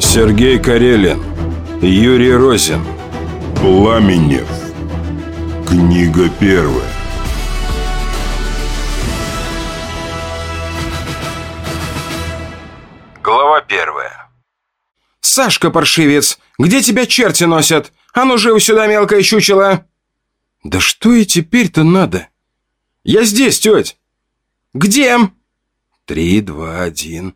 Сергей Карелин Юрий Розин. Пламенев. Книга первая «Сашка, паршивец, где тебя черти носят? А ну живо сюда, мелкое чучело!» «Да что и теперь-то надо?» «Я здесь, теть!» «Где?» «Три, два, один...»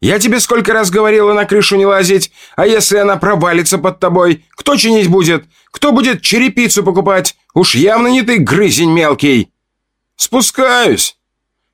«Я тебе сколько раз говорила на крышу не лазить, а если она провалится под тобой, кто чинить будет? Кто будет черепицу покупать? Уж явно не ты, грызень мелкий!» «Спускаюсь!»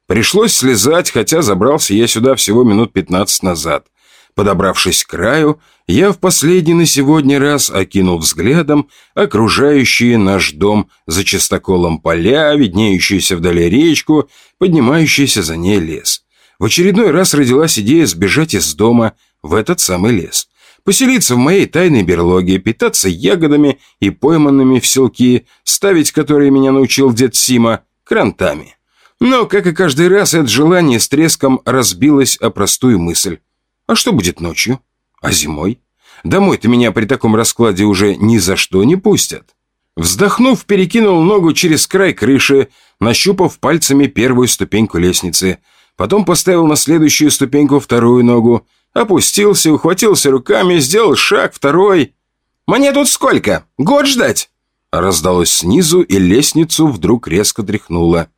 Пришлось слезать, хотя забрался я сюда всего минут пятнадцать назад. Подобравшись к краю, я в последний на сегодня раз окинул взглядом окружающие наш дом за чистоколом поля, виднеющуюся вдали речку, поднимающийся за ней лес. В очередной раз родилась идея сбежать из дома в этот самый лес. Поселиться в моей тайной берлоге, питаться ягодами и пойманными в селки, ставить которые меня научил дед Сима, крантами. Но, как и каждый раз, это желание с треском разбилось о простую мысль. А что будет ночью? А зимой? Домой-то меня при таком раскладе уже ни за что не пустят. Вздохнув, перекинул ногу через край крыши, нащупав пальцами первую ступеньку лестницы – Потом поставил на следующую ступеньку вторую ногу. Опустился, ухватился руками, сделал шаг, второй. «Мне тут сколько? Год ждать?» Раздалось снизу, и лестницу вдруг резко тряхнуло.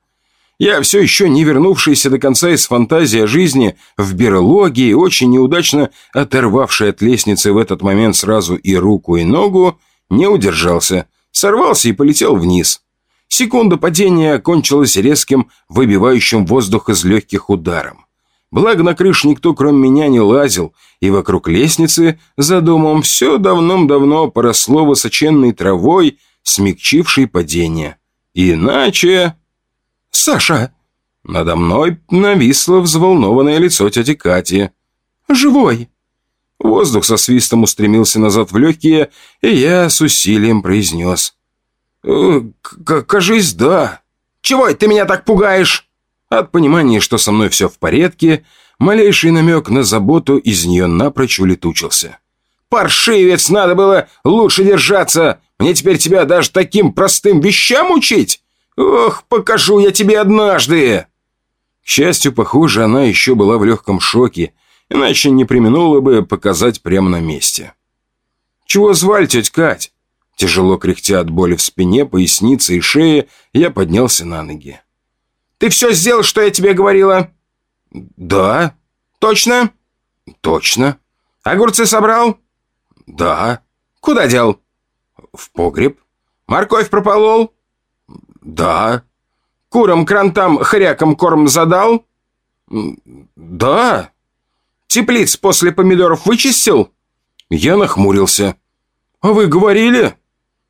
Я, все еще не вернувшийся до конца из фантазии о жизни в берлоге и очень неудачно оторвавший от лестницы в этот момент сразу и руку, и ногу, не удержался, сорвался и полетел вниз. Секунда падения кончилась резким, выбивающим воздух из легких ударом. Благо на крышу никто, кроме меня, не лазил, и вокруг лестницы за домом все давным-давно поросло высоченной травой, смягчившей падение. Иначе... «Саша!» Надо мной нависло взволнованное лицо тети Кати. «Живой!» Воздух со свистом устремился назад в легкие, и я с усилием произнес. Э, «Кажись, да». «Чего ты меня так пугаешь?» От понимания, что со мной все в порядке, малейший намек на заботу из нее напрочь улетучился. «Паршивец, надо было лучше держаться! Мне теперь тебя даже таким простым вещам учить? Ох, покажу я тебе однажды!» К счастью, похоже, она еще была в легком шоке, иначе не применула бы показать прямо на месте. «Чего звали, тетя Кать?» Тяжело кряхтя от боли в спине, пояснице и шее, я поднялся на ноги. «Ты все сделал, что я тебе говорила?» «Да». «Точно?» «Точно». «Огурцы собрал?» «Да». «Куда дел?» «В погреб». «Морковь прополол?» «Да». «Курам-крантам хрякам корм задал?» «Да». «Теплиц после помидоров вычистил?» Я нахмурился. «А вы говорили?»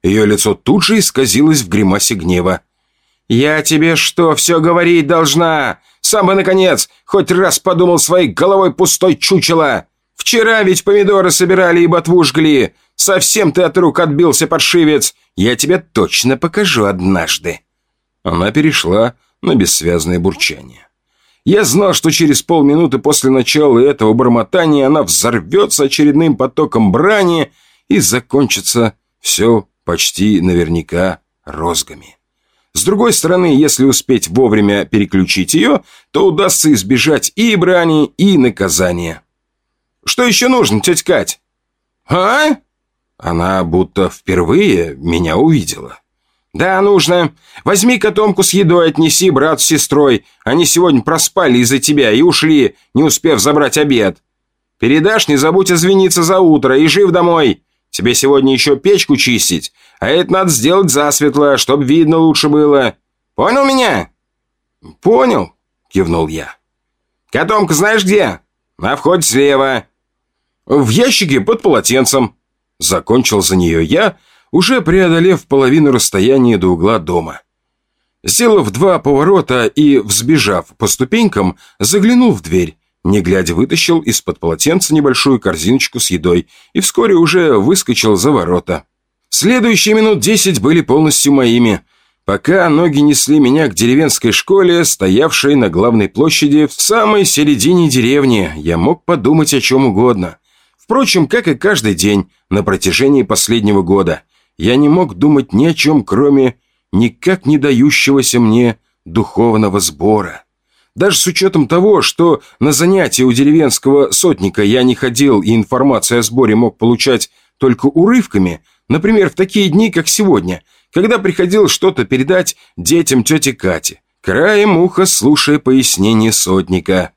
Ее лицо тут же исказилось в гримасе гнева. «Я тебе что, все говорить должна? Сам бы, наконец, хоть раз подумал своей головой пустой чучело! Вчера ведь помидоры собирали и ботву жгли! Совсем ты от рук отбился, паршивец! Я тебе точно покажу однажды!» Она перешла на бессвязное бурчание. Я знал, что через полминуты после начала этого бормотания она взорвется очередным потоком брани и закончится все почти наверняка розгами. С другой стороны, если успеть вовремя переключить ее, то удастся избежать и брани, и наказания. «Что еще нужно, тетя Кать?» «А?» Она будто впервые меня увидела. «Да, нужно. Возьми котомку с едой, отнеси брат с сестрой. Они сегодня проспали из-за тебя и ушли, не успев забрать обед. Передашь, не забудь извиниться за утро и жив домой. Тебе сегодня еще печку чистить, а это надо сделать засветло, чтобы видно лучше было. Понял меня?» «Понял», — кивнул я. «Котомка знаешь где? На входе слева». «В ящике под полотенцем», — закончил за нее я, уже преодолев половину расстояния до угла дома. Сделав два поворота и взбежав по ступенькам, заглянул в дверь. не глядя вытащил из-под полотенца небольшую корзиночку с едой и вскоре уже выскочил за ворота. Следующие минут десять были полностью моими, пока ноги несли меня к деревенской школе, стоявшей на главной площади в самой середине деревни. Я мог подумать о чем угодно. Впрочем, как и каждый день на протяжении последнего года, я не мог думать ни о чем, кроме никак не дающегося мне духовного сбора. Даже с учетом того, что на занятия у деревенского сотника я не ходил и информацию о сборе мог получать только урывками, например, в такие дни, как сегодня, когда приходил что-то передать детям тети Кати, краем уха слушая пояснение сотника.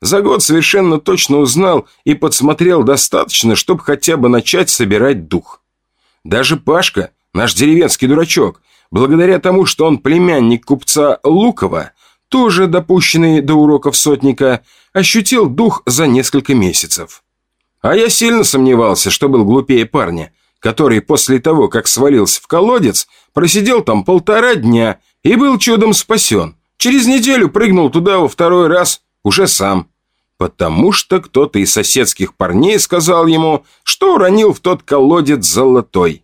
За год совершенно точно узнал и подсмотрел достаточно, чтобы хотя бы начать собирать дух. Даже Пашка, наш деревенский дурачок, благодаря тому, что он племянник купца Лукова, тоже допущенный до уроков сотника, ощутил дух за несколько месяцев. А я сильно сомневался, что был глупее парня, который после того, как свалился в колодец, просидел там полтора дня и был чудом спасен. Через неделю прыгнул туда во второй раз уже сам. Потому что кто-то из соседских парней сказал ему, что уронил в тот колодец золотой.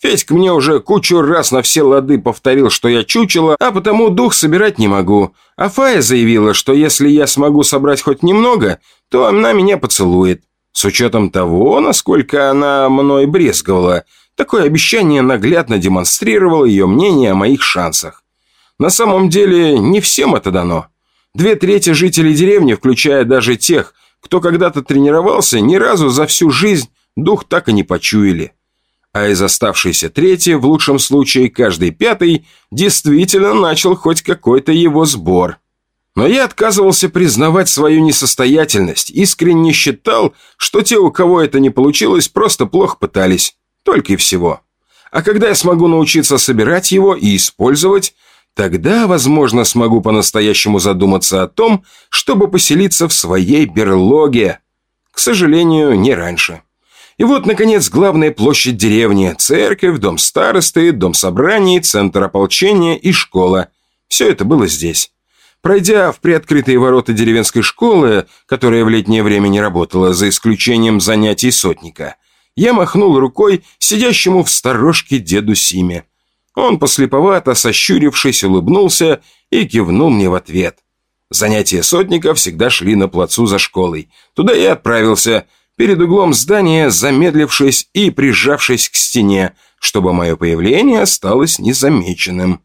Федька мне уже кучу раз на все лады повторил, что я чучело, а потому дух собирать не могу. А Фая заявила, что если я смогу собрать хоть немного, то она меня поцелует. С учетом того, насколько она мной брезговала, такое обещание наглядно демонстрировало ее мнение о моих шансах. На самом деле, не всем это дано. Две трети жителей деревни, включая даже тех, кто когда-то тренировался, ни разу за всю жизнь дух так и не почуяли а из оставшейся трети, в лучшем случае каждый пятый, действительно начал хоть какой-то его сбор. Но я отказывался признавать свою несостоятельность, искренне считал, что те, у кого это не получилось, просто плохо пытались. Только и всего. А когда я смогу научиться собирать его и использовать, тогда, возможно, смогу по-настоящему задуматься о том, чтобы поселиться в своей берлоге. К сожалению, не раньше. И вот, наконец, главная площадь деревни, церковь, дом старосты, дом собраний, центр ополчения и школа. Все это было здесь. Пройдя в приоткрытые ворота деревенской школы, которая в летнее время не работала, за исключением занятий сотника, я махнул рукой сидящему в сторожке деду Симе. Он послеповато, сощурившись, улыбнулся и кивнул мне в ответ. Занятия сотника всегда шли на плацу за школой. Туда я отправился – перед углом здания, замедлившись и прижавшись к стене, чтобы мое появление осталось незамеченным.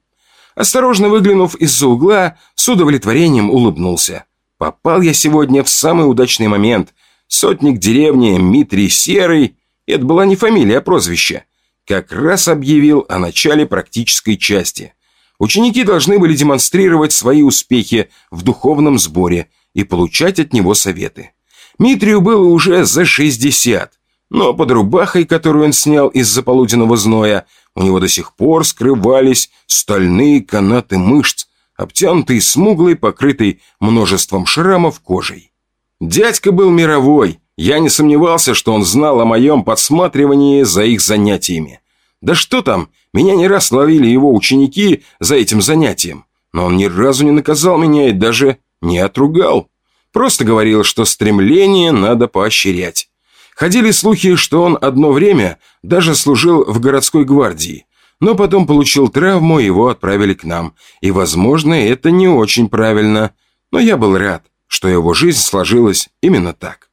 Осторожно выглянув из-за угла, с удовлетворением улыбнулся. Попал я сегодня в самый удачный момент. Сотник деревни Митрий Серый, это была не фамилия, а прозвище, как раз объявил о начале практической части. Ученики должны были демонстрировать свои успехи в духовном сборе и получать от него советы. Митрию было уже за 60, но под рубахой, которую он снял из-за полуденного зноя, у него до сих пор скрывались стальные канаты мышц, обтянутые смуглой, покрытой множеством шрамов кожей. Дядька был мировой, я не сомневался, что он знал о моем подсматривании за их занятиями. Да что там, меня не раз ловили его ученики за этим занятием, но он ни разу не наказал меня и даже не отругал. Просто говорил, что стремление надо поощрять. Ходили слухи, что он одно время даже служил в городской гвардии, но потом получил травму, его отправили к нам. И, возможно, это не очень правильно, но я был рад, что его жизнь сложилась именно так.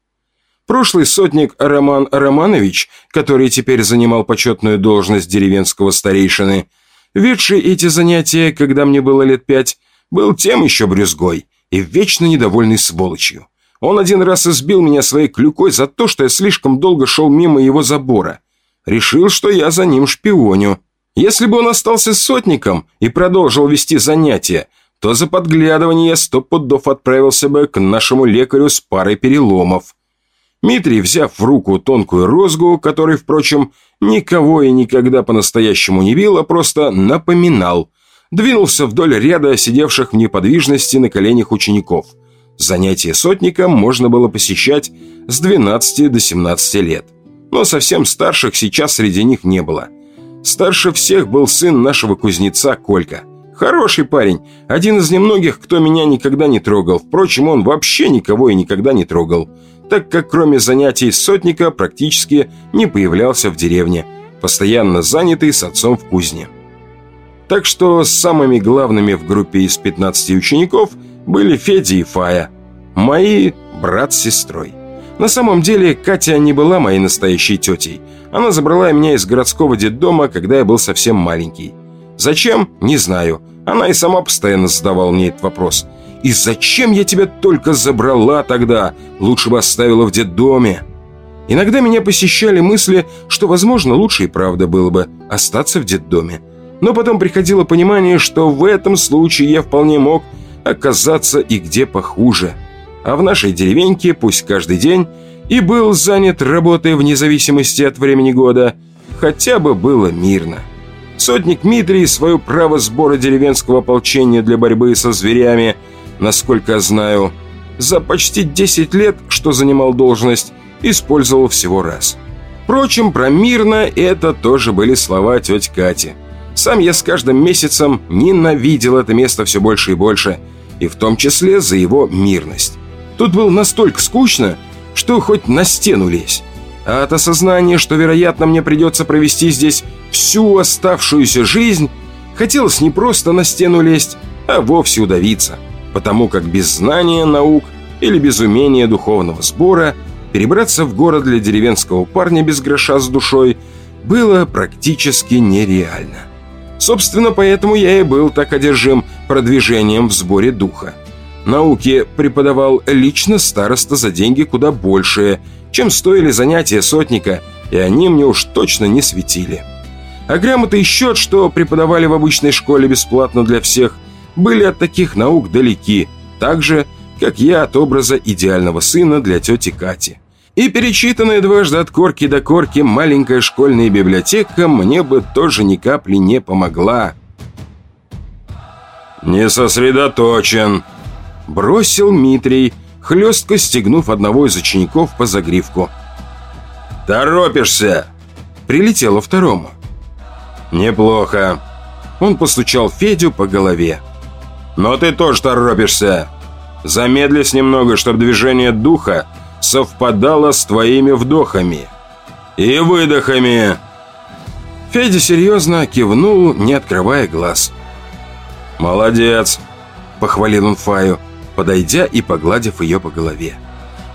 Прошлый сотник Роман Романович, который теперь занимал почетную должность деревенского старейшины, ведший эти занятия, когда мне было лет пять, был тем еще брюзгой и вечно недовольный сволочью. Он один раз избил меня своей клюкой за то, что я слишком долго шел мимо его забора. Решил, что я за ним шпионю. Если бы он остался сотником и продолжил вести занятия, то за подглядывание я сто пудов отправился бы к нашему лекарю с парой переломов. Митрий, взяв в руку тонкую розгу, который, впрочем, никого и никогда по-настоящему не бил, а просто напоминал – двинулся вдоль ряда сидевших в неподвижности на коленях учеников. Занятия сотником можно было посещать с 12 до 17 лет. Но совсем старших сейчас среди них не было. Старше всех был сын нашего кузнеца Колька. Хороший парень, один из немногих, кто меня никогда не трогал. Впрочем, он вообще никого и никогда не трогал, так как кроме занятий сотника практически не появлялся в деревне, постоянно занятый с отцом в кузне. Так что самыми главными в группе из 15 учеников были Федя и Фая, мои брат с сестрой. На самом деле, Катя не была моей настоящей тетей. Она забрала меня из городского детдома, когда я был совсем маленький. Зачем? Не знаю. Она и сама постоянно задавала мне этот вопрос. «И зачем я тебя только забрала тогда? Лучше бы оставила в детдоме». Иногда меня посещали мысли, что, возможно, лучше и правда было бы остаться в детдоме. Но потом приходило понимание, что в этом случае я вполне мог оказаться и где похуже. А в нашей деревеньке, пусть каждый день, и был занят работой вне зависимости от времени года, хотя бы было мирно. Сотник Митрий свое право сбора деревенского ополчения для борьбы со зверями, насколько я знаю, за почти 10 лет, что занимал должность, использовал всего раз. Впрочем, про мирно это тоже были слова тети Кати. Сам я с каждым месяцем ненавидел это место все больше и больше, и в том числе за его мирность. Тут было настолько скучно, что хоть на стену лезь. А от осознания, что, вероятно, мне придется провести здесь всю оставшуюся жизнь, хотелось не просто на стену лезть, а вовсе удавиться, потому как без знания наук или без умения духовного сбора перебраться в город для деревенского парня без гроша с душой было практически нереально. Собственно, поэтому я и был так одержим продвижением в сборе духа. Науки преподавал лично староста за деньги куда большие, чем стоили занятия сотника, и они мне уж точно не светили. А грамоты и счет, что преподавали в обычной школе бесплатно для всех, были от таких наук далеки, так же, как я от образа идеального сына для тети Кати. И перечитанная дважды от корки до корки маленькая школьная библиотека мне бы тоже ни капли не помогла. «Не сосредоточен», – бросил Митрий, хлестко стегнув одного из учеников по загривку. «Торопишься!» Прилетело второму. «Неплохо». Он постучал Федю по голове. «Но ты тоже торопишься. Замедлись немного, чтобы движение духа совпадало с твоими вдохами. И выдохами». Федя серьезно кивнул, не открывая глаз. «Молодец!» – похвалил он Фаю подойдя и погладив ее по голове.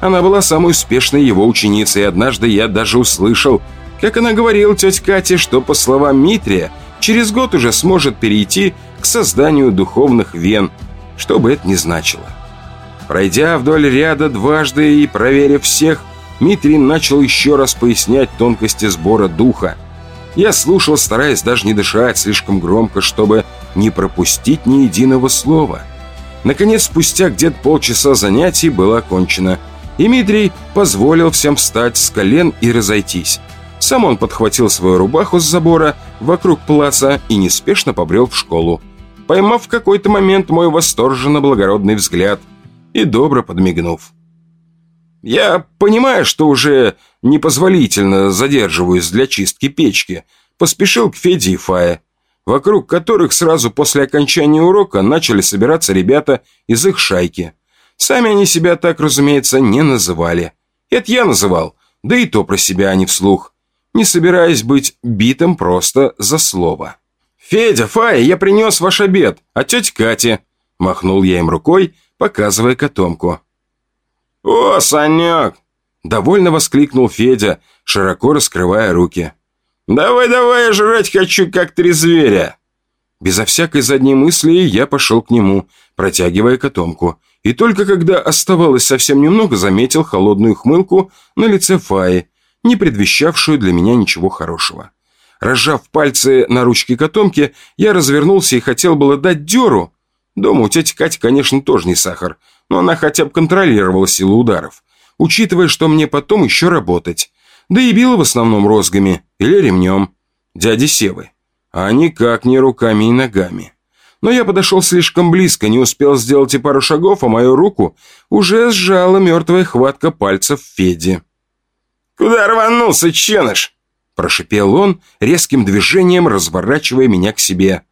Она была самой успешной его ученицей, и однажды я даже услышал, как она говорила тете Кате, что, по словам Митрия, через год уже сможет перейти к созданию духовных вен, что бы это ни значило. Пройдя вдоль ряда дважды и проверив всех, Митрий начал еще раз пояснять тонкости сбора духа. Я слушал, стараясь даже не дышать слишком громко, чтобы не пропустить ни единого слова – Наконец, спустя где-то полчаса занятий было окончено. И Дмитрий позволил всем встать с колен и разойтись. Сам он подхватил свою рубаху с забора вокруг плаца и неспешно побрел в школу, поймав в какой-то момент мой восторженно-благородный взгляд и добро подмигнув. Я понимаю, что уже непозволительно задерживаюсь для чистки печки, поспешил к Феде и Фае вокруг которых сразу после окончания урока начали собираться ребята из их шайки. Сами они себя так, разумеется, не называли. Это я называл, да и то про себя, а не вслух, не собираясь быть битым просто за слово. «Федя, Фая, я принес ваш обед, а тетя Катя?» Махнул я им рукой, показывая котомку. «О, Санек!» Довольно воскликнул Федя, широко раскрывая руки. «Давай-давай, я жрать хочу, как три зверя!» Безо всякой задней мысли я пошел к нему, протягивая котомку. И только когда оставалось совсем немного, заметил холодную хмылку на лице Фаи, не предвещавшую для меня ничего хорошего. Разжав пальцы на ручке котомки, я развернулся и хотел было дать дёру. Дома у тети Кати, конечно, тоже не сахар, но она хотя бы контролировала силу ударов, учитывая, что мне потом еще работать. Да и била в основном розгами или ремнем дяди Севы, а никак не руками и ногами. Но я подошел слишком близко, не успел сделать и пару шагов, а мою руку уже сжала мертвая хватка пальцев Феди. «Куда рванулся, ченыш?» Прошипел он, резким движением разворачивая меня к себе.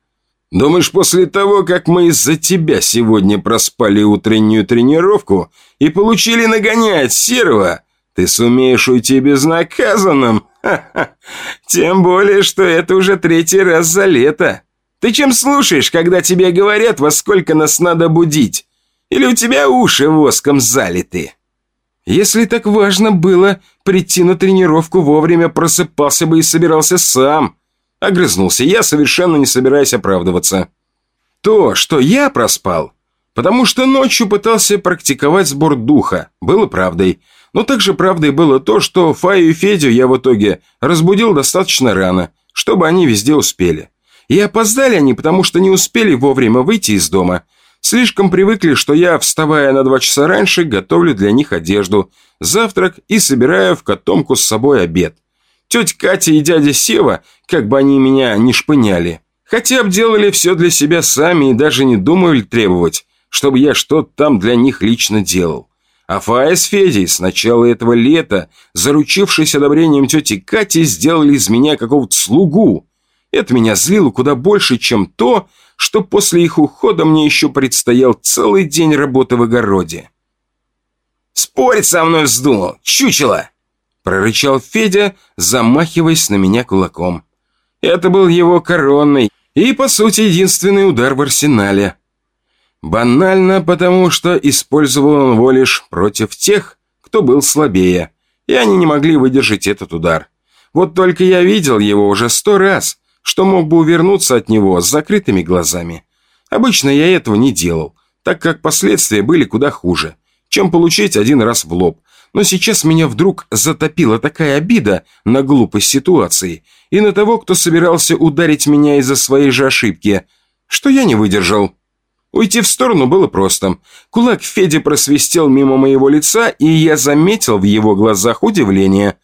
Думаешь, после того, как мы из-за тебя сегодня проспали утреннюю тренировку и получили нагонять серого, ты сумеешь уйти безнаказанным? Ха-ха. Тем более, что это уже третий раз за лето. Ты чем слушаешь, когда тебе говорят, во сколько нас надо будить? Или у тебя уши воском залиты? Если так важно было прийти на тренировку вовремя, просыпался бы и собирался сам. Огрызнулся я, совершенно не собираясь оправдываться. То, что я проспал, потому что ночью пытался практиковать сбор духа, было правдой. Но также правдой было то, что Фаю и Федю я в итоге разбудил достаточно рано, чтобы они везде успели. И опоздали они, потому что не успели вовремя выйти из дома. Слишком привыкли, что я, вставая на два часа раньше, готовлю для них одежду, завтрак и собираю в котомку с собой обед. Тетя Катя и дядя Сева, как бы они меня не шпыняли, хотя обделали все для себя сами и даже не думали требовать, чтобы я что-то там для них лично делал. А Фая с Федей с начала этого лета, заручившись одобрением тети Кати, сделали из меня какого-то слугу, это меня злило куда больше, чем то, что после их ухода мне еще предстоял целый день работы в огороде. «Спорить со мной вздумал, чучело!» прорычал Федя, замахиваясь на меня кулаком. Это был его коронный и, по сути, единственный удар в арсенале. Банально, потому что использовал он его лишь против тех, кто был слабее, и они не могли выдержать этот удар. Вот только я видел его уже сто раз, что мог бы увернуться от него с закрытыми глазами. Обычно я этого не делал, так как последствия были куда хуже, чем получить один раз в лоб. Но сейчас меня вдруг затопила такая обида на глупость ситуации и на того, кто собирался ударить меня из-за своей же ошибки, что я не выдержал. Уйти в сторону было просто. Кулак Феди просвистел мимо моего лица, и я заметил в его глазах удивление.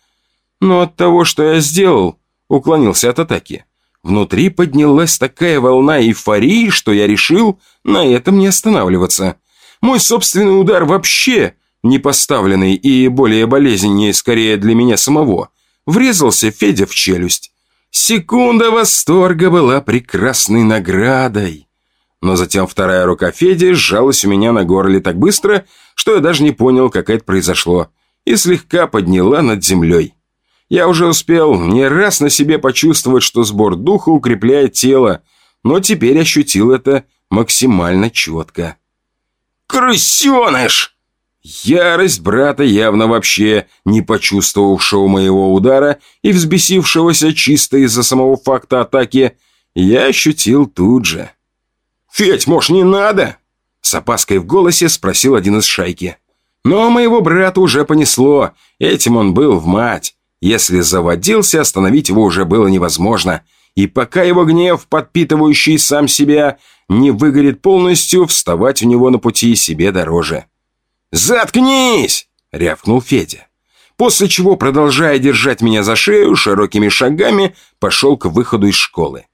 Но от того, что я сделал, уклонился от атаки. Внутри поднялась такая волна эйфории, что я решил на этом не останавливаться. Мой собственный удар вообще не поставленный и более болезненнее скорее для меня самого, врезался Федя в челюсть. Секунда восторга была прекрасной наградой. Но затем вторая рука Феди сжалась у меня на горле так быстро, что я даже не понял, как это произошло, и слегка подняла над землей. Я уже успел не раз на себе почувствовать, что сбор духа укрепляет тело, но теперь ощутил это максимально четко. «Крысеныш!» Ярость брата, явно вообще не почувствовавшего моего удара и взбесившегося чисто из-за самого факта атаки, я ощутил тут же. «Федь, может, не надо?» С опаской в голосе спросил один из шайки. Но моего брата уже понесло, этим он был в мать. Если заводился, остановить его уже было невозможно. И пока его гнев, подпитывающий сам себя, не выгорит полностью, вставать у него на пути себе дороже. «Заткнись!» — рявкнул Федя. После чего, продолжая держать меня за шею, широкими шагами пошел к выходу из школы.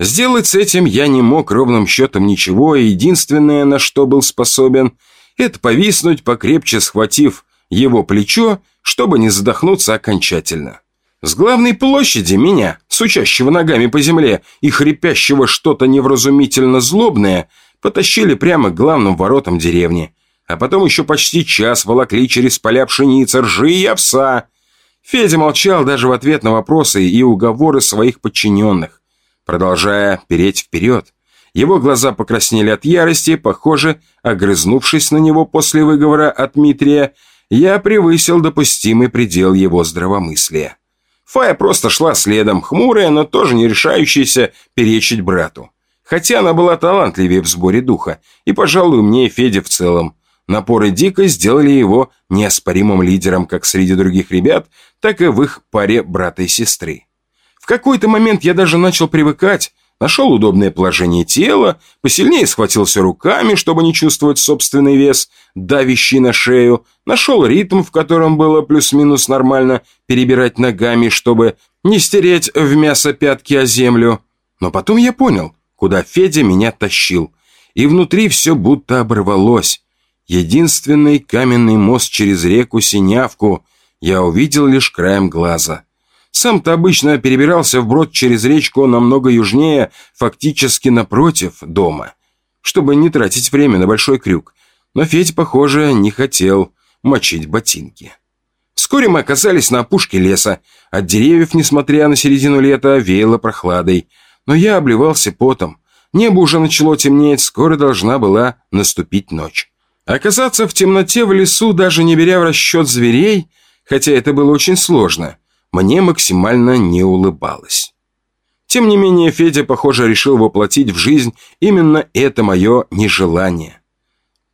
Сделать с этим я не мог ровным счетом ничего, и единственное, на что был способен, это повиснуть, покрепче схватив его плечо чтобы не задохнуться окончательно. С главной площади меня, сучащего ногами по земле и хрипящего что-то невразумительно злобное, потащили прямо к главным воротам деревни. А потом еще почти час волокли через поля пшеницы, ржи и овса. Федя молчал даже в ответ на вопросы и уговоры своих подчиненных, продолжая переть вперед. Его глаза покраснели от ярости, похоже, огрызнувшись на него после выговора от Дмитрия, я превысил допустимый предел его здравомыслия. Фая просто шла следом, хмурая, но тоже не решающаяся перечить брату. Хотя она была талантливее в сборе духа, и, пожалуй, мне и Федя в целом. Напоры Дика сделали его неоспоримым лидером как среди других ребят, так и в их паре брата и сестры. В какой-то момент я даже начал привыкать, Нашел удобное положение тела, посильнее схватился руками, чтобы не чувствовать собственный вес, давящий на шею. Нашел ритм, в котором было плюс-минус нормально перебирать ногами, чтобы не стереть в мясо пятки о землю. Но потом я понял, куда Федя меня тащил. И внутри все будто оборвалось. Единственный каменный мост через реку Синявку я увидел лишь краем глаза. Сам-то обычно перебирался вброд через речку намного южнее, фактически напротив дома, чтобы не тратить время на большой крюк. Но Федь, похоже, не хотел мочить ботинки. Вскоре мы оказались на опушке леса. От деревьев, несмотря на середину лета, веяло прохладой. Но я обливался потом. Небо уже начало темнеть, скоро должна была наступить ночь. Оказаться в темноте в лесу, даже не беря в расчет зверей, хотя это было очень сложно, мне максимально не улыбалось. Тем не менее, Федя, похоже, решил воплотить в жизнь именно это мое нежелание.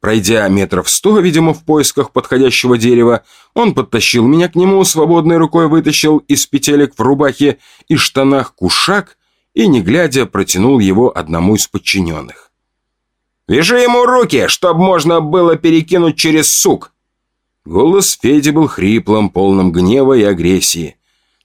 Пройдя метров сто, видимо, в поисках подходящего дерева, он подтащил меня к нему, свободной рукой вытащил из петелек в рубахе и штанах кушак и, не глядя, протянул его одному из подчиненных. «Вяжи ему руки, чтоб можно было перекинуть через сук!» Голос Феди был хриплым, полным гнева и агрессии.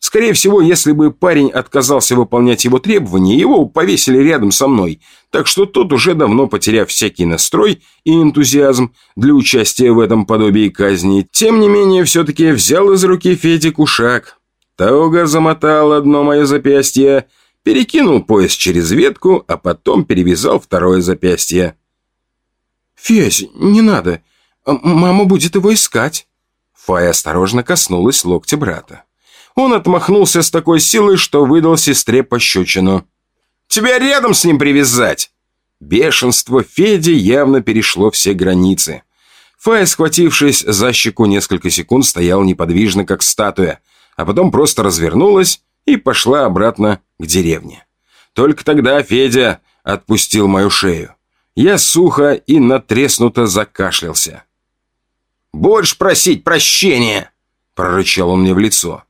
Скорее всего, если бы парень отказался выполнять его требования, его повесили рядом со мной, так что тот, уже давно потеряв всякий настрой и энтузиазм для участия в этом подобии казни, тем не менее все-таки взял из руки Феди кушак. Тауга замотал одно мое запястье, перекинул пояс через ветку, а потом перевязал второе запястье. «Федь, не надо. Мама будет его искать». Фая осторожно коснулась локтя брата. Он отмахнулся с такой силой, что выдал сестре пощечину. «Тебя рядом с ним привязать!» Бешенство Феди явно перешло все границы. Фая, схватившись за щеку несколько секунд, стоял неподвижно, как статуя, а потом просто развернулась и пошла обратно к деревне. Только тогда Федя отпустил мою шею. Я сухо и натреснуто закашлялся. «Больше просить прощения!» – прорычал он мне в лицо.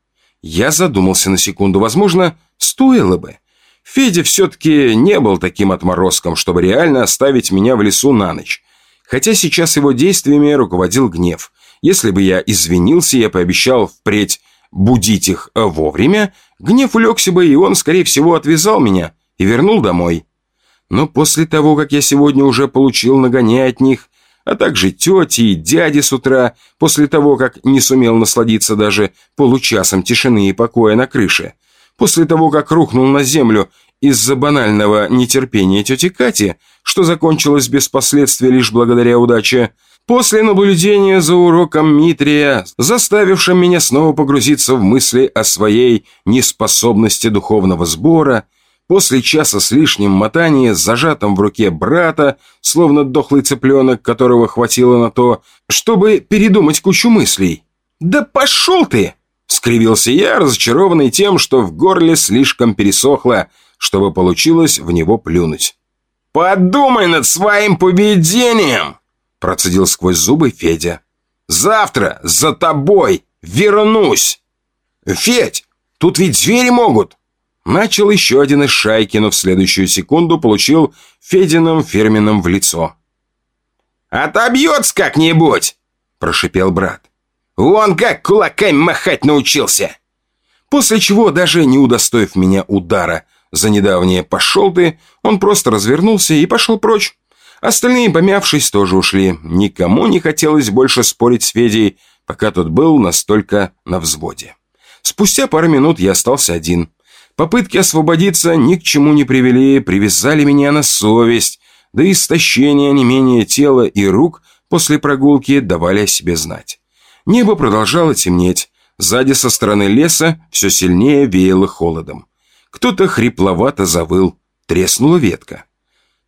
Я задумался на секунду. Возможно, стоило бы. Федя все-таки не был таким отморозком, чтобы реально оставить меня в лесу на ночь. Хотя сейчас его действиями руководил гнев. Если бы я извинился, я пообещал впредь будить их вовремя, гнев улегся бы, и он, скорее всего, отвязал меня и вернул домой. Но после того, как я сегодня уже получил нагоняя от них, а также тети и дяди с утра, после того, как не сумел насладиться даже получасом тишины и покоя на крыше, после того, как рухнул на землю из-за банального нетерпения тети Кати, что закончилось без последствий лишь благодаря удаче, после наблюдения за уроком Митрия, заставившим меня снова погрузиться в мысли о своей неспособности духовного сбора, После часа с лишним мотания с зажатым в руке брата, словно дохлый цыпленок, которого хватило на то, чтобы передумать кучу мыслей. «Да пошел ты!» — скривился я, разочарованный тем, что в горле слишком пересохло, чтобы получилось в него плюнуть. «Подумай над своим поведением!» — процедил сквозь зубы Федя. «Завтра за тобой вернусь!» «Федь, тут ведь звери могут!» Начал еще один из шайки, но в следующую секунду получил Фединым фирменным в лицо. «Отобьется как-нибудь!» – прошипел брат. «Вон как кулаками махать научился!» После чего, даже не удостоив меня удара за недавнее «пошел ты», он просто развернулся и пошел прочь. Остальные, помявшись, тоже ушли. Никому не хотелось больше спорить с Федей, пока тот был настолько на взводе. Спустя пару минут я остался один. Попытки освободиться ни к чему не привели, привязали меня на совесть, да и истощение не менее тела и рук после прогулки давали о себе знать. Небо продолжало темнеть, сзади со стороны леса все сильнее веяло холодом. Кто-то хрипловато завыл, треснула ветка.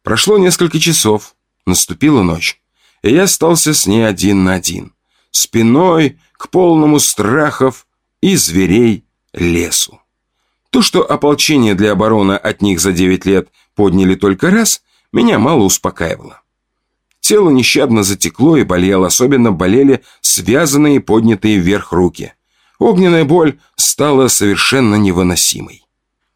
Прошло несколько часов, наступила ночь, и я остался с ней один на один, спиной к полному страхов и зверей лесу. То, что ополчение для обороны от них за 9 лет подняли только раз, меня мало успокаивало. Тело нещадно затекло и болело, особенно болели связанные поднятые вверх руки. Огненная боль стала совершенно невыносимой.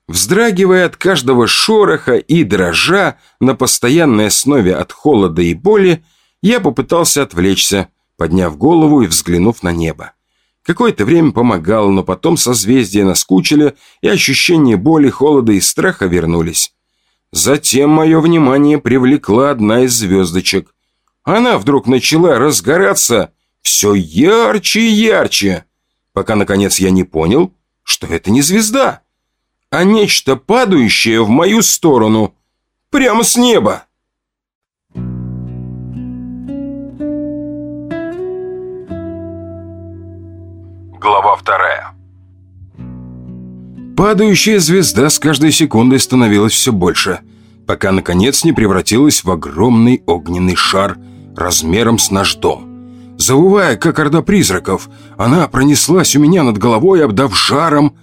Вздрагивая от каждого шороха и дрожа на постоянной основе от холода и боли, я попытался отвлечься, подняв голову и взглянув на небо. Какое-то время помогал, но потом созвездия наскучили, и ощущение боли, холода и страха вернулись. Затем мое внимание привлекла одна из звездочек. Она вдруг начала разгораться все ярче и ярче, пока, наконец, я не понял, что это не звезда, а нечто падающее в мою сторону, прямо с неба. Глава вторая. Падающая звезда с каждой секундой становилась все больше, пока, наконец, не превратилась в огромный огненный шар размером с наш дом. Завывая, как орда призраков, она пронеслась у меня над головой, обдав жаром,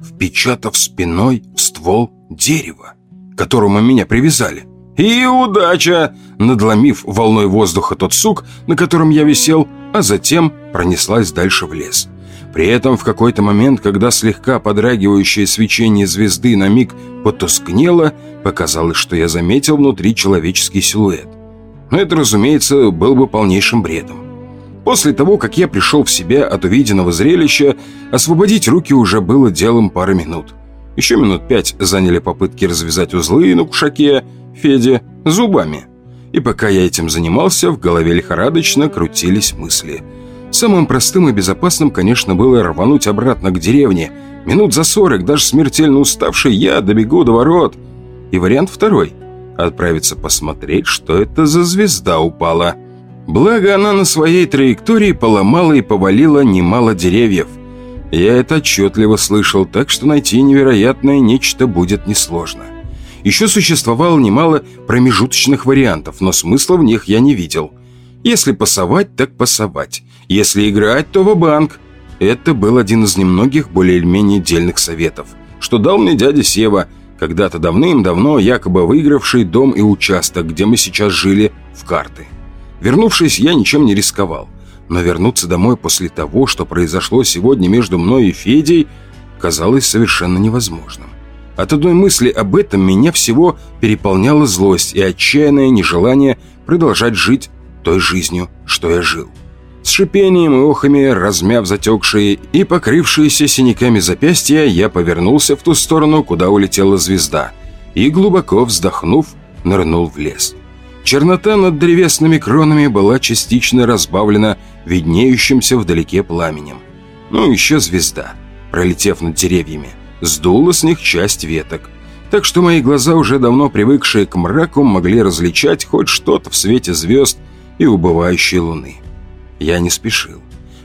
впечатав спиной в ствол дерева, к которому меня привязали. И удача! Надломив волной воздуха тот сук, на котором я висел, а затем пронеслась дальше в лес. При этом в какой-то момент, когда слегка подрагивающее свечение звезды на миг потускнело, показалось, что я заметил внутри человеческий силуэт. Но это, разумеется, был бы полнейшим бредом. После того, как я пришел в себя от увиденного зрелища, освободить руки уже было делом пары минут. Еще минут пять заняли попытки развязать узлы на кушаке Феде зубами. И пока я этим занимался, в голове лихорадочно крутились мысли. Самым простым и безопасным, конечно, было рвануть обратно к деревне. Минут за сорок, даже смертельно уставший, я добегу до ворот. И вариант второй – отправиться посмотреть, что это за звезда упала – Благо, она на своей траектории поломала и повалила немало деревьев. Я это отчетливо слышал, так что найти невероятное нечто будет несложно. Еще существовало немало промежуточных вариантов, но смысла в них я не видел. Если пасовать, так пасовать. Если играть, то в банк Это был один из немногих более или менее дельных советов, что дал мне дядя Сева, когда-то давным-давно якобы выигравший дом и участок, где мы сейчас жили, в карты. Вернувшись, я ничем не рисковал. Но вернуться домой после того, что произошло сегодня между мной и Федей, казалось совершенно невозможным. От одной мысли об этом меня всего переполняла злость и отчаянное нежелание продолжать жить той жизнью, что я жил. С шипением и охами, размяв затекшие и покрывшиеся синяками запястья, я повернулся в ту сторону, куда улетела звезда, и, глубоко вздохнув, нырнул в лес. Чернота над древесными кронами была частично разбавлена виднеющимся вдалеке пламенем. Ну, еще звезда, пролетев над деревьями, сдула с них часть веток. Так что мои глаза, уже давно привыкшие к мраку, могли различать хоть что-то в свете звезд и убывающей луны. Я не спешил,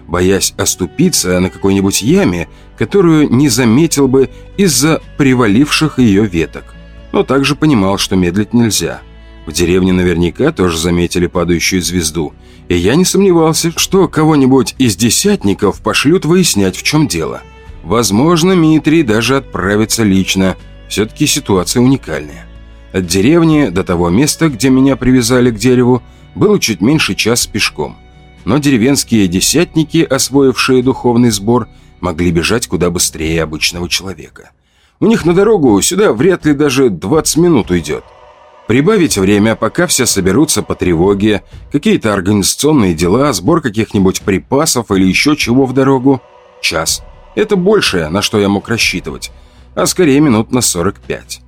боясь оступиться на какой-нибудь яме, которую не заметил бы из-за приваливших ее веток, но также понимал, что медлить нельзя – в деревне наверняка тоже заметили падающую звезду, и я не сомневался, что кого-нибудь из десятников пошлют выяснять, в чем дело. Возможно, Митрий даже отправится лично, все-таки ситуация уникальная. От деревни до того места, где меня привязали к дереву, было чуть меньше час пешком. Но деревенские десятники, освоившие духовный сбор, могли бежать куда быстрее обычного человека. У них на дорогу сюда вряд ли даже 20 минут уйдет. Прибавить время, пока все соберутся по тревоге, какие-то организационные дела, сбор каких-нибудь припасов или еще чего в дорогу. Час. Это большее, на что я мог рассчитывать, а скорее минут на 45.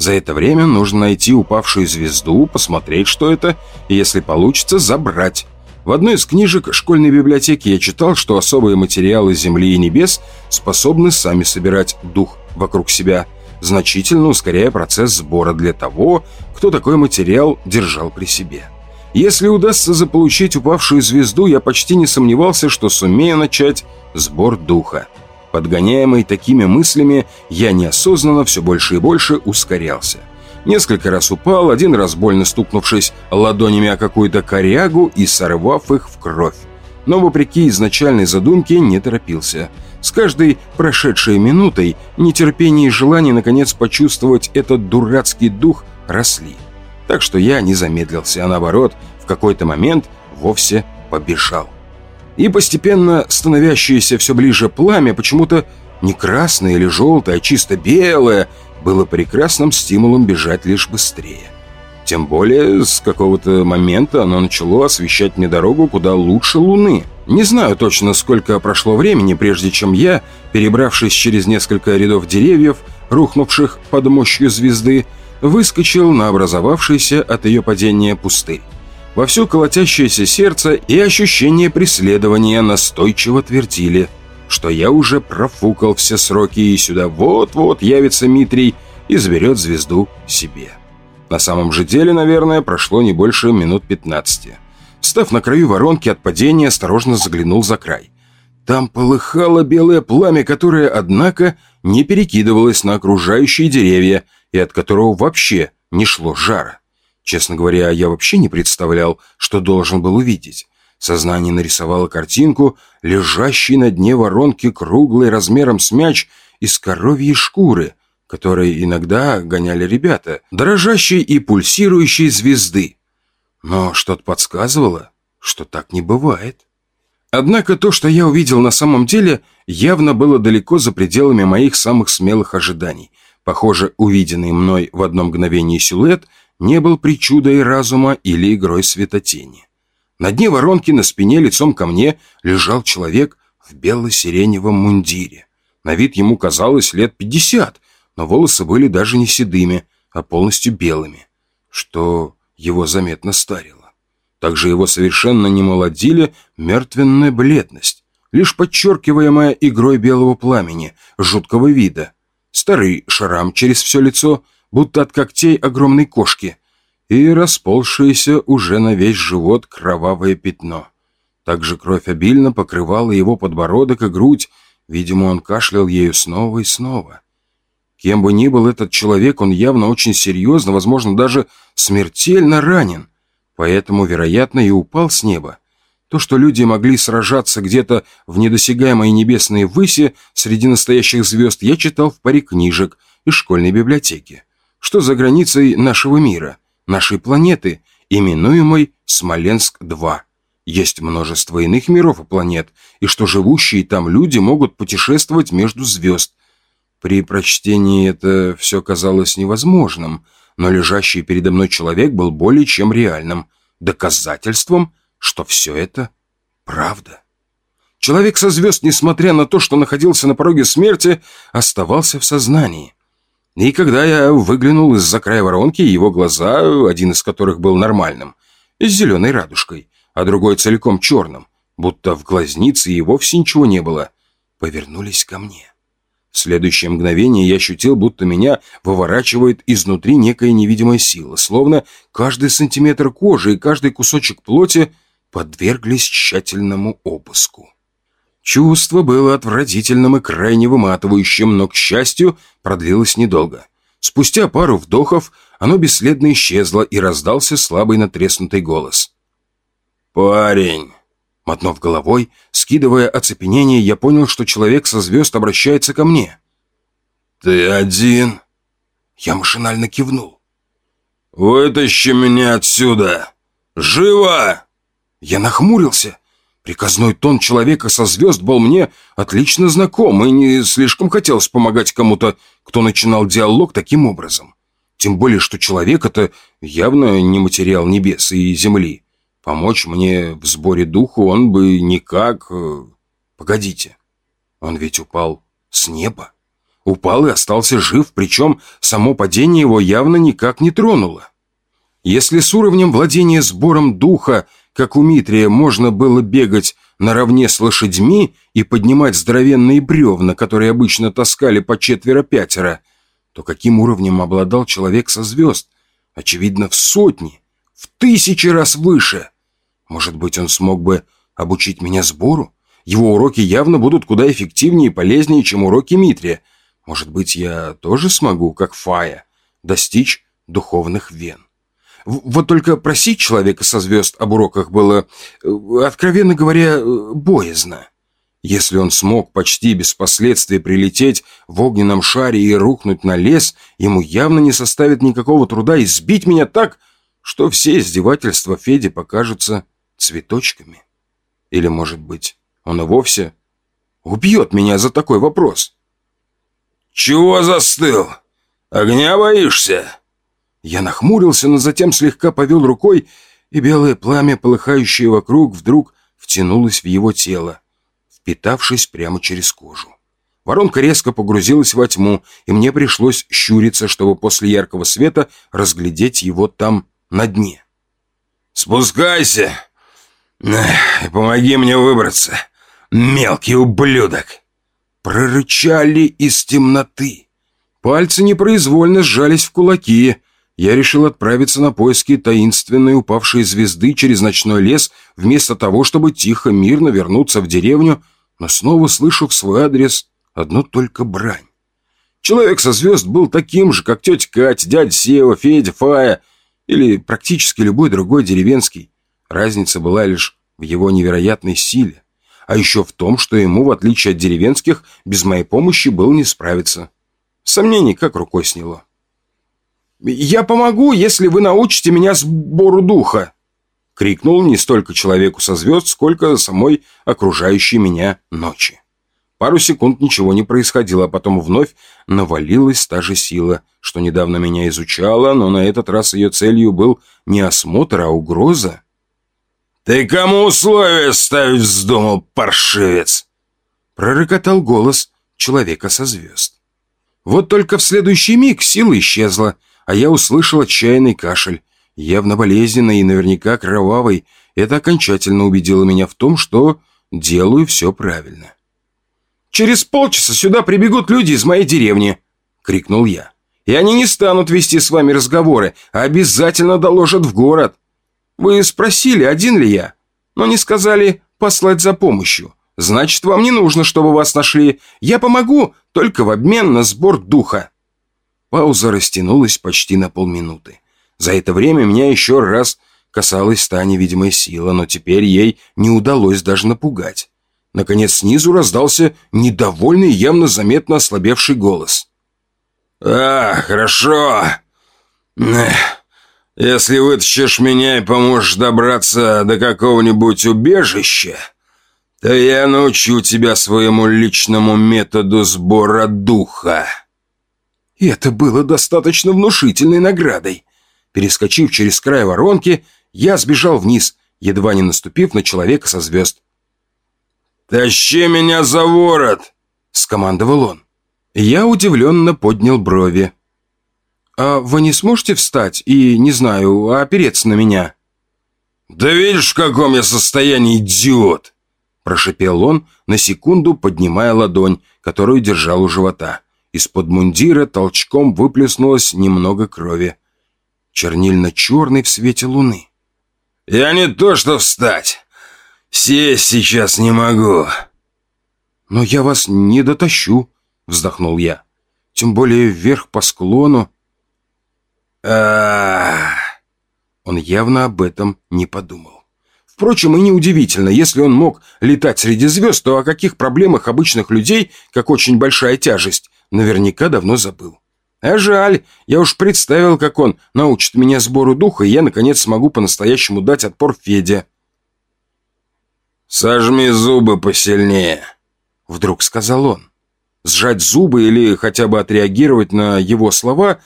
За это время нужно найти упавшую звезду, посмотреть, что это, и если получится, забрать. В одной из книжек школьной библиотеки я читал, что особые материалы Земли и Небес способны сами собирать дух вокруг себя – значительно ускоряя процесс сбора для того, кто такой материал держал при себе. Если удастся заполучить упавшую звезду, я почти не сомневался, что сумею начать сбор духа. Подгоняемый такими мыслями, я неосознанно все больше и больше ускорялся. Несколько раз упал, один раз больно стукнувшись ладонями о какую-то корягу и сорвав их в кровь. Но, вопреки изначальной задумке, не торопился – с каждой прошедшей минутой нетерпение и желание наконец почувствовать этот дурацкий дух росли. Так что я не замедлился, а наоборот, в какой-то момент вовсе побежал. И постепенно становящееся все ближе пламя, почему-то не красное или желтое, а чисто белое, было прекрасным стимулом бежать лишь быстрее. Тем более, с какого-то момента оно начало освещать мне дорогу куда лучше Луны – не знаю точно, сколько прошло времени, прежде чем я, перебравшись через несколько рядов деревьев, рухнувших под мощью звезды, выскочил на образовавшийся от ее падения пустырь. Во все колотящееся сердце и ощущение преследования настойчиво твердили что я уже профукал все сроки, и сюда вот-вот явится Митрий и заберет звезду себе. На самом же деле, наверное, прошло не больше минут 15. Став на краю воронки от падения, осторожно заглянул за край. Там полыхало белое пламя, которое, однако, не перекидывалось на окружающие деревья и от которого вообще не шло жара. Честно говоря, я вообще не представлял, что должен был увидеть. Сознание нарисовало картинку, лежащей на дне воронки круглой размером с мяч из коровьей шкуры, которые иногда гоняли ребята, дрожащей и пульсирующей звезды. Но что-то подсказывало, что так не бывает. Однако то, что я увидел на самом деле, явно было далеко за пределами моих самых смелых ожиданий. Похоже, увиденный мной в одно мгновение силуэт не был причудой разума или игрой светотени. На дне воронки на спине лицом ко мне лежал человек в бело-сиреневом мундире. На вид ему казалось лет пятьдесят, но волосы были даже не седыми, а полностью белыми, что его заметно старило. Также его совершенно не молодили мертвенная бледность, лишь подчеркиваемая игрой белого пламени, жуткого вида. Старый шрам через все лицо, будто от когтей огромной кошки, и расползшееся уже на весь живот кровавое пятно. Также кровь обильно покрывала его подбородок и грудь, видимо, он кашлял ею снова и снова. Кем бы ни был этот человек, он явно очень серьезно, возможно, даже смертельно ранен поэтому, вероятно, и упал с неба. То, что люди могли сражаться где-то в недосягаемой небесной выси среди настоящих звезд, я читал в паре книжек из школьной библиотеки. Что за границей нашего мира, нашей планеты, именуемой Смоленск-2. Есть множество иных миров и планет, и что живущие там люди могут путешествовать между звезд. При прочтении это все казалось невозможным – но лежащий передо мной человек был более чем реальным, доказательством, что все это правда. Человек со звезд, несмотря на то, что находился на пороге смерти, оставался в сознании. И когда я выглянул из-за края воронки, его глаза, один из которых был нормальным, с зеленой радужкой, а другой целиком черным, будто в глазнице и вовсе ничего не было, повернулись ко мне. В следующее мгновение я ощутил, будто меня выворачивает изнутри некая невидимая сила, словно каждый сантиметр кожи и каждый кусочек плоти подверглись тщательному обыску. Чувство было отвратительным и крайне выматывающим, но, к счастью, продлилось недолго. Спустя пару вдохов оно бесследно исчезло и раздался слабый натреснутый голос. «Парень!» Мотнув головой, скидывая оцепенение, я понял, что человек со звезд обращается ко мне. «Ты один?» Я машинально кивнул. «Вытащи меня отсюда! Живо!» Я нахмурился. Приказной тон человека со звезд был мне отлично знаком, и не слишком хотелось помогать кому-то, кто начинал диалог таким образом. Тем более, что человек — это явно не материал небес и земли. Помочь мне в сборе духу он бы никак... Э, погодите, он ведь упал с неба. Упал и остался жив, причем само падение его явно никак не тронуло. Если с уровнем владения сбором духа, как у Митрия, можно было бегать наравне с лошадьми и поднимать здоровенные бревна, которые обычно таскали по четверо-пятеро, то каким уровнем обладал человек со звезд? Очевидно, в сотни в тысячи раз выше. Может быть, он смог бы обучить меня сбору? Его уроки явно будут куда эффективнее и полезнее, чем уроки Митрия. Может быть, я тоже смогу, как Фая, достичь духовных вен. Вот только просить человека со звезд об уроках было, э, откровенно говоря, э, боязно. Если он смог почти без последствий прилететь в огненном шаре и рухнуть на лес, ему явно не составит никакого труда избить меня так, что все издевательства Феди покажутся цветочками. Или, может быть, он и вовсе убьет меня за такой вопрос. «Чего застыл? Огня боишься?» Я нахмурился, но затем слегка повел рукой, и белое пламя, полыхающее вокруг, вдруг втянулось в его тело, впитавшись прямо через кожу. Воронка резко погрузилась во тьму, и мне пришлось щуриться, чтобы после яркого света разглядеть его там на дне. «Спускайся и помоги мне выбраться, мелкий ублюдок!» прорычали из темноты. Пальцы непроизвольно сжались в кулаки. Я решил отправиться на поиски таинственной упавшей звезды через ночной лес, вместо того, чтобы тихо, мирно вернуться в деревню, но снова слышу в свой адрес одну только брань. Человек со звезд был таким же, как тетя Катя, дядя Сева, Федя, Фая или практически любой другой деревенский. Разница была лишь в его невероятной силе, а еще в том, что ему, в отличие от деревенских, без моей помощи было не справиться. Сомнений как рукой сняло. «Я помогу, если вы научите меня сбору духа!» Крикнул не столько человеку со звезд, сколько самой окружающей меня ночи. Пару секунд ничего не происходило, а потом вновь навалилась та же сила, что недавно меня изучала, но на этот раз ее целью был не осмотр, а угроза. «Ты кому условия ставить вздумал, паршивец?» Пророкотал голос человека со звезд. Вот только в следующий миг сила исчезла, а я услышал отчаянный кашель, явно болезненный и наверняка кровавый. Это окончательно убедило меня в том, что делаю все правильно. «Через полчаса сюда прибегут люди из моей деревни!» — крикнул я. «И они не станут вести с вами разговоры, а обязательно доложат в город. Вы спросили, один ли я, но не сказали послать за помощью. Значит, вам не нужно, чтобы вас нашли. Я помогу, только в обмен на сбор духа». Пауза растянулась почти на полминуты. За это время меня еще раз касалась та невидимая сила, но теперь ей не удалось даже напугать. Наконец снизу раздался недовольный, явно заметно ослабевший голос. «А, хорошо. Если вытащишь меня и поможешь добраться до какого-нибудь убежища, то я научу тебя своему личному методу сбора духа». И это было достаточно внушительной наградой. Перескочив через край воронки, я сбежал вниз, едва не наступив на человека со звезд. «Тащи меня за ворот!» — скомандовал он. Я удивленно поднял брови. «А вы не сможете встать и, не знаю, опереться на меня?» «Да видишь, в каком я состоянии, идиот!» Прошипел он, на секунду поднимая ладонь, которую держал у живота. Из-под мундира толчком выплеснулось немного крови. Чернильно-черный в свете луны. «Я не то что встать. Сесть сейчас не могу». «Но я вас не дотащу», — вздохнул я. «Тем более вверх по склону». а Он явно об этом не подумал. Впрочем, и неудивительно, если он мог летать среди звезд, то о каких проблемах обычных людей, как очень большая тяжесть, наверняка давно забыл. А жаль, я уж представил, как он научит меня сбору духа, и я, наконец, смогу по-настоящему дать отпор Феде. «Сожми зубы посильнее», — вдруг сказал он. Сжать зубы или хотя бы отреагировать на его слова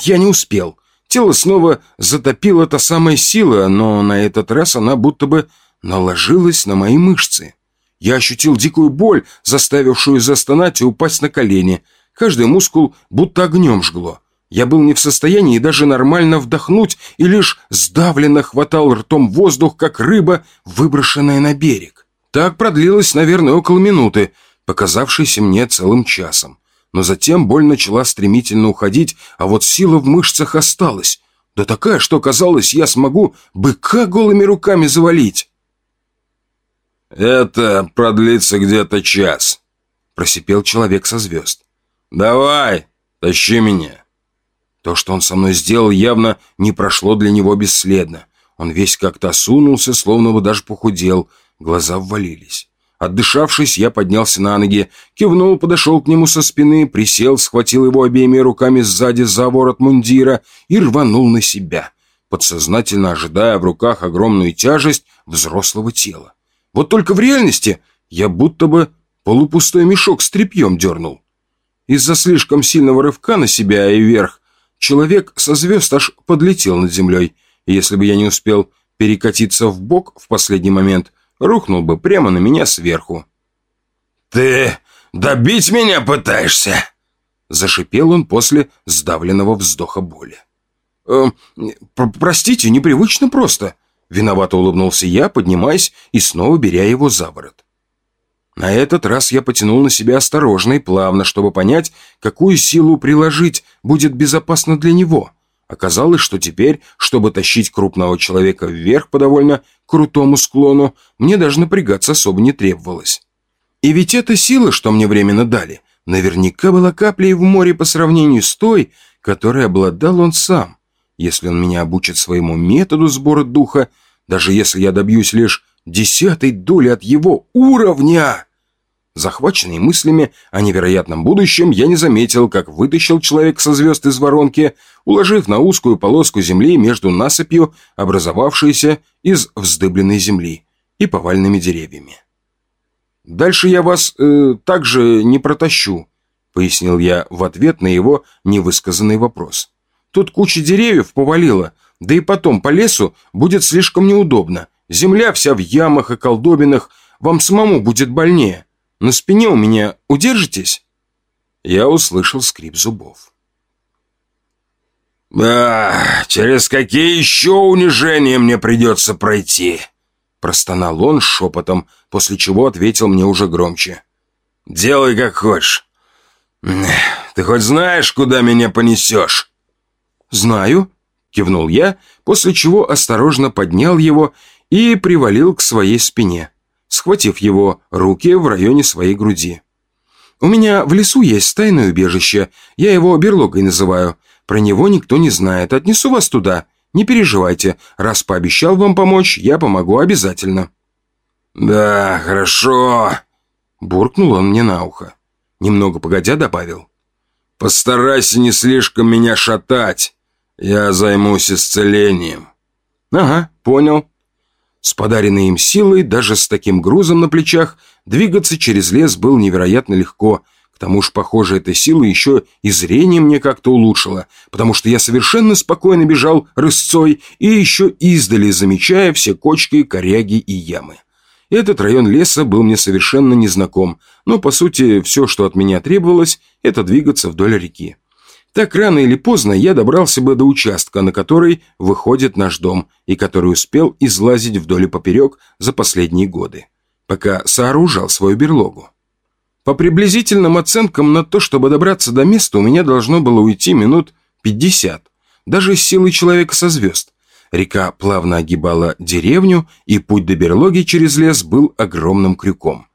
я не успел. Тело снова затопило та самая сила, но на этот раз она будто бы наложилась на мои мышцы. Я ощутил дикую боль, заставившую застонать и упасть на колени. Каждый мускул будто огнем жгло. Я был не в состоянии даже нормально вдохнуть и лишь сдавленно хватал ртом воздух, как рыба, выброшенная на берег. Так продлилось, наверное, около минуты, показавшейся мне целым часом. Но затем боль начала стремительно уходить, а вот сила в мышцах осталась. Да такая, что казалось, я смогу быка голыми руками завалить. «Это продлится где-то час», — просипел человек со звезд. «Давай, тащи меня». То, что он со мной сделал, явно не прошло для него бесследно. Он весь как-то осунулся, словно бы даже похудел. Глаза ввалились. Отдышавшись, я поднялся на ноги, кивнул, подошел к нему со спины, присел, схватил его обеими руками сзади за ворот мундира и рванул на себя, подсознательно ожидая в руках огромную тяжесть взрослого тела. Вот только в реальности я будто бы полупустой мешок с тряпьем дернул. Из-за слишком сильного рывка на себя и вверх Человек со звезд аж подлетел над землей, и если бы я не успел перекатиться в бок в последний момент, рухнул бы прямо на меня сверху. «Ты добить меня пытаешься?» Зашипел он после сдавленного вздоха боли. «Э, «Простите, непривычно просто», — виновато улыбнулся я, поднимаясь и снова беря его за ворот. На этот раз я потянул на себя осторожно и плавно, чтобы понять, какую силу приложить будет безопасно для него. Оказалось, что теперь, чтобы тащить крупного человека вверх по довольно крутому склону, мне даже напрягаться особо не требовалось. И ведь эта сила, что мне временно дали, наверняка была каплей в море по сравнению с той, которой обладал он сам. Если он меня обучит своему методу сбора духа, даже если я добьюсь лишь десятой доли от его уровня... Захваченный мыслями о невероятном будущем, я не заметил, как вытащил человек со звезд из воронки, уложив на узкую полоску земли между насыпью, образовавшейся из вздыбленной земли, и повальными деревьями. «Дальше я вас э, также не протащу», — пояснил я в ответ на его невысказанный вопрос. «Тут куча деревьев повалила, да и потом по лесу будет слишком неудобно. Земля вся в ямах и колдобинах, вам самому будет больнее. На спине у меня удержитесь?» Я услышал скрип зубов. «А, через какие еще унижения мне придется пройти?» Простонал он шепотом, после чего ответил мне уже громче. «Делай как хочешь. Ты хоть знаешь, куда меня понесешь?» «Знаю», — кивнул я, после чего осторожно поднял его и привалил к своей спине схватив его руки в районе своей груди. «У меня в лесу есть тайное убежище, я его берлогой называю. Про него никто не знает, отнесу вас туда. Не переживайте, раз пообещал вам помочь, я помогу обязательно». «Да, хорошо», — буркнул он мне на ухо. Немного погодя добавил. «Постарайся не слишком меня шатать, я займусь исцелением». «Ага, понял», с подаренной им силой, даже с таким грузом на плечах, двигаться через лес было невероятно легко. К тому же, похоже, эта сила еще и зрение мне как-то улучшила, потому что я совершенно спокойно бежал рысцой и еще издали замечая все кочки, коряги и ямы. Этот район леса был мне совершенно незнаком, но, по сути, все, что от меня требовалось, это двигаться вдоль реки. Так рано или поздно я добрался бы до участка, на который выходит наш дом, и который успел излазить вдоль и поперек за последние годы, пока сооружал свою берлогу. По приблизительным оценкам на то, чтобы добраться до места, у меня должно было уйти минут 50, даже с силой человека со звезд. Река плавно огибала деревню, и путь до берлоги через лес был огромным крюком.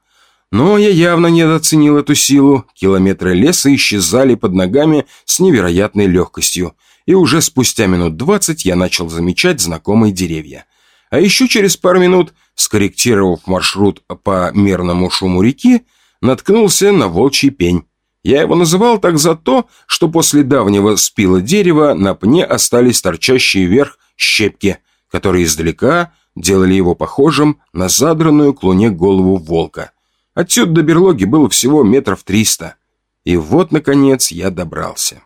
Но я явно недооценил эту силу. Километры леса исчезали под ногами с невероятной легкостью. И уже спустя минут двадцать я начал замечать знакомые деревья. А еще через пару минут, скорректировав маршрут по мерному шуму реки, наткнулся на волчий пень. Я его называл так за то, что после давнего спила дерева на пне остались торчащие вверх щепки, которые издалека делали его похожим на задранную к луне голову волка – Отсюда до берлоги было всего метров триста. И вот, наконец, я добрался.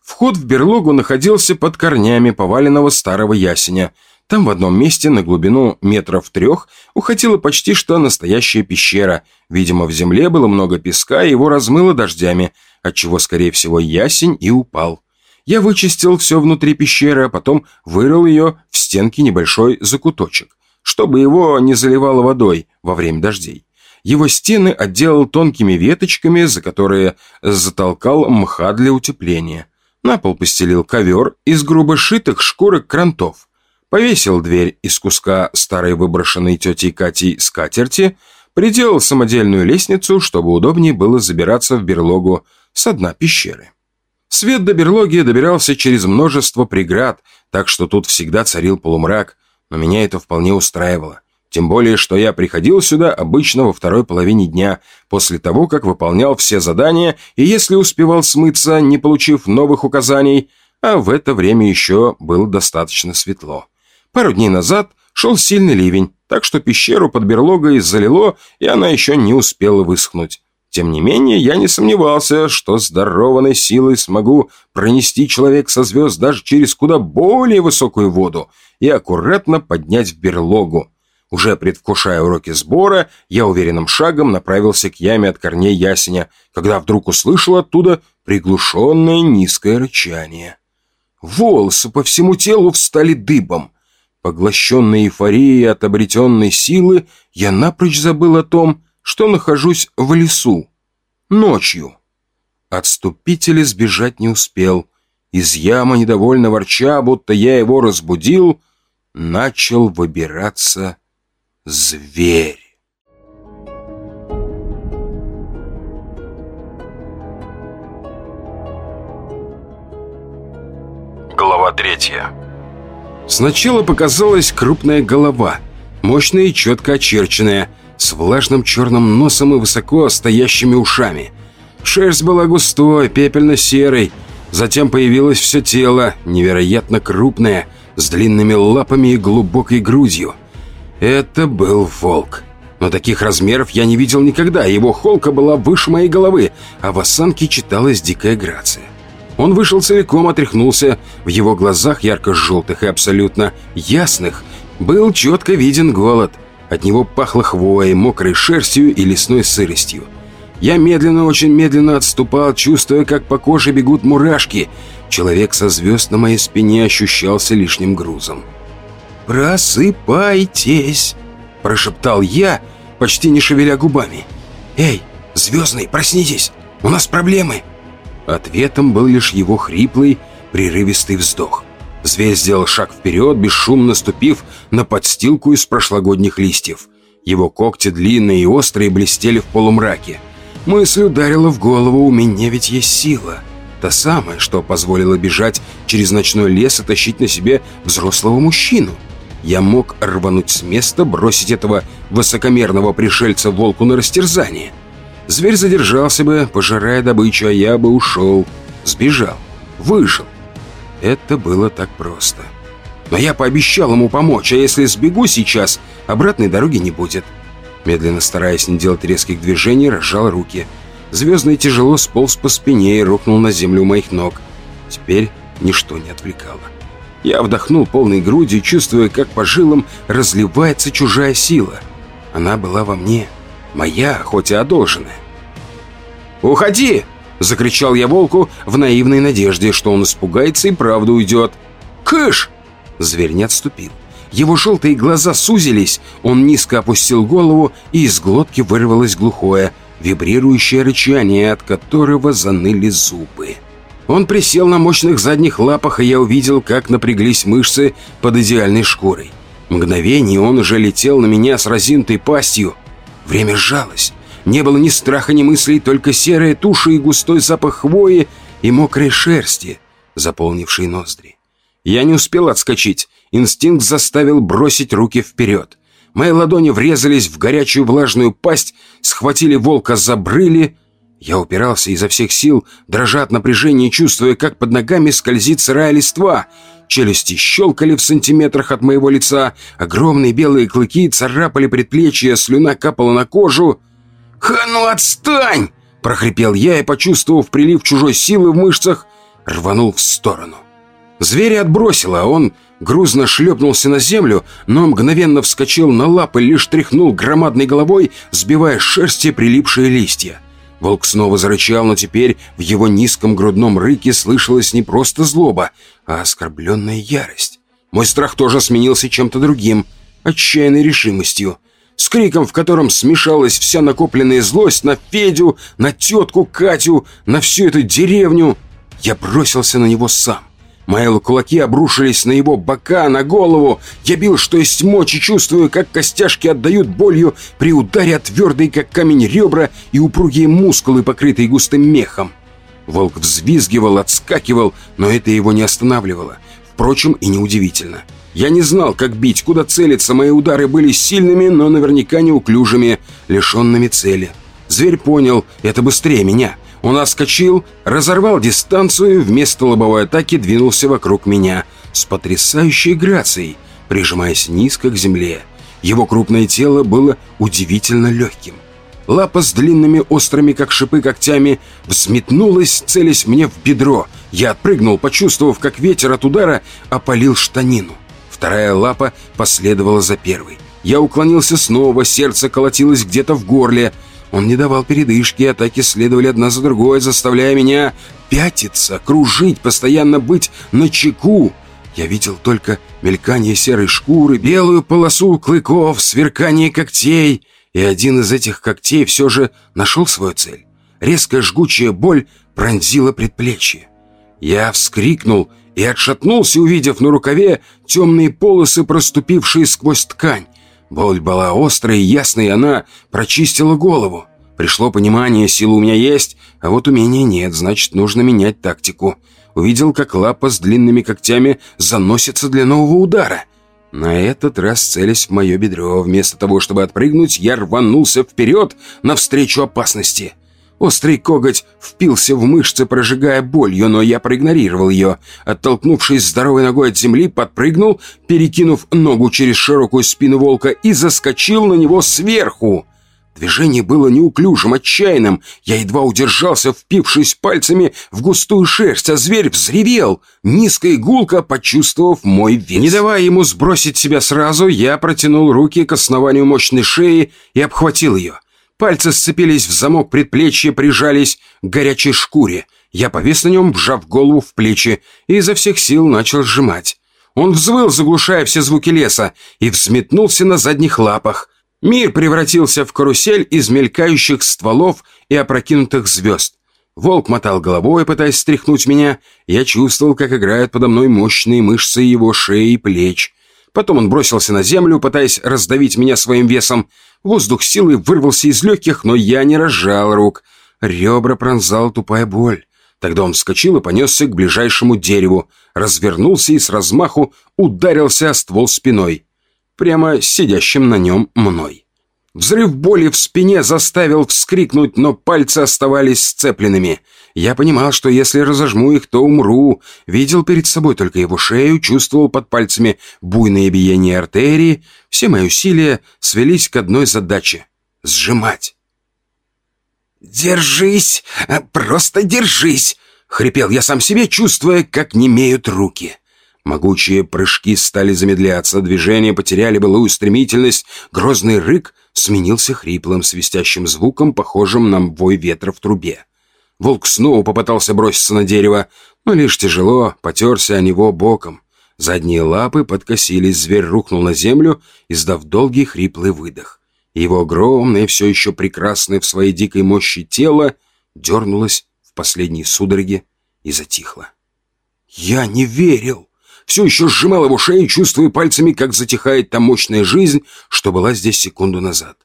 Вход в берлогу находился под корнями поваленного старого ясеня. Там в одном месте на глубину метров трех уходила почти что настоящая пещера. Видимо, в земле было много песка, и его размыло дождями, отчего, скорее всего, ясень и упал. Я вычистил все внутри пещеры, а потом вырыл ее в стенке небольшой закуточек, чтобы его не заливало водой во время дождей. Его стены отделал тонкими веточками, за которые затолкал мха для утепления. На пол постелил ковер из грубо шитых шкурок крантов. Повесил дверь из куска старой выброшенной тетей Катей скатерти, приделал самодельную лестницу, чтобы удобнее было забираться в берлогу с дна пещеры. Свет до берлоги добирался через множество преград, так что тут всегда царил полумрак, но меня это вполне устраивало. Тем более, что я приходил сюда обычно во второй половине дня, после того, как выполнял все задания, и если успевал смыться, не получив новых указаний, а в это время еще было достаточно светло. Пару дней назад шел сильный ливень, так что пещеру под берлогой залило, и она еще не успела высохнуть. Тем не менее, я не сомневался, что здорованной силой смогу пронести человек со звезд даже через куда более высокую воду и аккуратно поднять в берлогу. Уже предвкушая уроки сбора, я уверенным шагом направился к яме от корней ясеня, когда вдруг услышал оттуда приглушенное низкое рычание. Волосы по всему телу встали дыбом. Поглощенной эйфорией от обретенной силы, я напрочь забыл о том, что нахожусь в лесу. Ночью. Отступить или сбежать не успел. Из ямы, недовольно ворча, будто я его разбудил, начал выбираться зверь. Глава третья. Сначала показалась крупная голова, мощная и четко очерченная, с влажным черным носом и высоко стоящими ушами. Шерсть была густой, пепельно-серой. Затем появилось все тело, невероятно крупное, с длинными лапами и глубокой грудью. Это был волк. Но таких размеров я не видел никогда. Его холка была выше моей головы, а в осанке читалась дикая грация. Он вышел целиком, отряхнулся. В его глазах, ярко-желтых и абсолютно ясных, был четко виден голод. От него пахло хвоей, мокрой шерстью и лесной сыростью. Я медленно, очень медленно отступал, чувствуя, как по коже бегут мурашки. Человек со звезд на моей спине ощущался лишним грузом. «Просыпайтесь!» – прошептал я, почти не шевеля губами. «Эй, Звездный, проснитесь! У нас проблемы!» Ответом был лишь его хриплый, прерывистый вздох. Зверь сделал шаг вперед, бесшумно ступив на подстилку из прошлогодних листьев. Его когти длинные и острые блестели в полумраке. Мысль ударила в голову, у меня ведь есть сила. Та самая, что позволила бежать через ночной лес и тащить на себе взрослого мужчину. Я мог рвануть с места, бросить этого высокомерного пришельца волку на растерзание – Зверь задержался бы, пожирая добычу, а я бы ушел. Сбежал. Выжил. Это было так просто. Но я пообещал ему помочь, а если сбегу сейчас, обратной дороги не будет. Медленно стараясь не делать резких движений, разжал руки. Звездный тяжело сполз по спине и рухнул на землю у моих ног. Теперь ничто не отвлекало. Я вдохнул полной грудью, чувствуя, как по жилам разливается чужая сила. Она была во мне. Моя, хоть и одолженная. «Уходи!» — закричал я волку в наивной надежде, что он испугается и правда уйдет. «Кыш!» Зверь не отступил. Его желтые глаза сузились, он низко опустил голову, и из глотки вырвалось глухое, вибрирующее рычание, от которого заныли зубы. Он присел на мощных задних лапах, и я увидел, как напряглись мышцы под идеальной шкурой. Мгновение он уже летел на меня с разинутой пастью. Время сжалось. Не было ни страха, ни мыслей, только серая туша и густой запах хвои и мокрой шерсти, заполнившей ноздри. Я не успел отскочить. Инстинкт заставил бросить руки вперед. Мои ладони врезались в горячую влажную пасть, схватили волка за брыли. Я упирался изо всех сил, дрожа от напряжения, чувствуя, как под ногами скользит сырая листва. Челюсти щелкали в сантиметрах от моего лица, огромные белые клыки царапали предплечья, слюна капала на кожу. «Ха, ну отстань!» – прохрипел я и, почувствовав прилив чужой силы в мышцах, рванул в сторону. Зверя отбросило, а он грузно шлепнулся на землю, но мгновенно вскочил на лапы, лишь тряхнул громадной головой, сбивая шерсти прилипшие листья. Волк снова зарычал, но теперь в его низком грудном рыке слышалась не просто злоба, а оскорбленная ярость. Мой страх тоже сменился чем-то другим, отчаянной решимостью с криком, в котором смешалась вся накопленная злость на Федю, на тетку Катю, на всю эту деревню. Я бросился на него сам. Мои кулаки обрушились на его бока, на голову. Я бил, что есть мочи, чувствуя, как костяшки отдают болью при ударе от твердые, как камень, ребра и упругие мускулы, покрытые густым мехом. Волк взвизгивал, отскакивал, но это его не останавливало. Впрочем, и неудивительно. Я не знал, как бить, куда целиться. Мои удары были сильными, но наверняка неуклюжими, лишенными цели. Зверь понял, это быстрее меня. Он отскочил, разорвал дистанцию, вместо лобовой атаки двинулся вокруг меня с потрясающей грацией, прижимаясь низко к земле. Его крупное тело было удивительно легким. Лапа с длинными острыми, как шипы, когтями взметнулась, целясь мне в бедро. Я отпрыгнул, почувствовав, как ветер от удара опалил штанину. Вторая лапа последовала за первой. Я уклонился снова, сердце колотилось где-то в горле. Он не давал передышки, атаки следовали одна за другой, заставляя меня пятиться, кружить, постоянно быть на чеку. Я видел только мелькание серой шкуры, белую полосу клыков, сверкание когтей. и один из этих когтей все же нашел свою цель. Резкая жгучая боль пронзила предплечье. Я вскрикнул и отшатнулся, увидев на рукаве темные полосы, проступившие сквозь ткань. Боль была острая и ясной, и она прочистила голову. Пришло понимание, сила у меня есть, а вот умения нет, значит, нужно менять тактику. Увидел, как лапа с длинными когтями заносится для нового удара. На этот раз целясь в мое бедро, вместо того, чтобы отпрыгнуть, я рванулся вперед навстречу опасности. Острый коготь впился в мышцы, прожигая болью, но я проигнорировал ее. Оттолкнувшись здоровой ногой от земли, подпрыгнул, перекинув ногу через широкую спину волка и заскочил на него сверху. Движение было неуклюжим, отчаянным. Я едва удержался, впившись пальцами в густую шерсть, а зверь взревел, низко и гулко почувствовав мой вес. Не давая ему сбросить себя сразу, я протянул руки к основанию мощной шеи и обхватил ее. Пальцы сцепились в замок предплечья, прижались к горячей шкуре. Я повис на нем, вжав голову в плечи, и изо всех сил начал сжимать. Он взвыл, заглушая все звуки леса, и взметнулся на задних лапах. Мир превратился в карусель из мелькающих стволов и опрокинутых звезд. Волк мотал головой, пытаясь стряхнуть меня. Я чувствовал, как играют подо мной мощные мышцы его шеи и плеч. Потом он бросился на землю, пытаясь раздавить меня своим весом. Воздух силой вырвался из легких, но я не разжал рук. Ребра пронзала тупая боль. Тогда он вскочил и понесся к ближайшему дереву, развернулся и с размаху ударился о ствол спиной прямо сидящим на нем мной. Взрыв боли в спине заставил вскрикнуть, но пальцы оставались сцепленными. Я понимал, что если разожму их, то умру. Видел перед собой только его шею, чувствовал под пальцами буйное биение артерии. Все мои усилия свелись к одной задаче — сжимать. «Держись! Просто держись!» — хрипел я сам себе, чувствуя, как немеют руки. Могучие прыжки стали замедляться, движения потеряли былую стремительность, грозный рык сменился хриплым, свистящим звуком, похожим на вой ветра в трубе. Волк снова попытался броситься на дерево, но лишь тяжело потерся о него боком. Задние лапы подкосились, зверь рухнул на землю, издав долгий хриплый выдох. Его огромное, все еще прекрасное в своей дикой мощи тело дернулось в последней судороге и затихло. «Я не верил!» все еще сжимал его шею, чувствуя пальцами, как затихает та мощная жизнь, что была здесь секунду назад.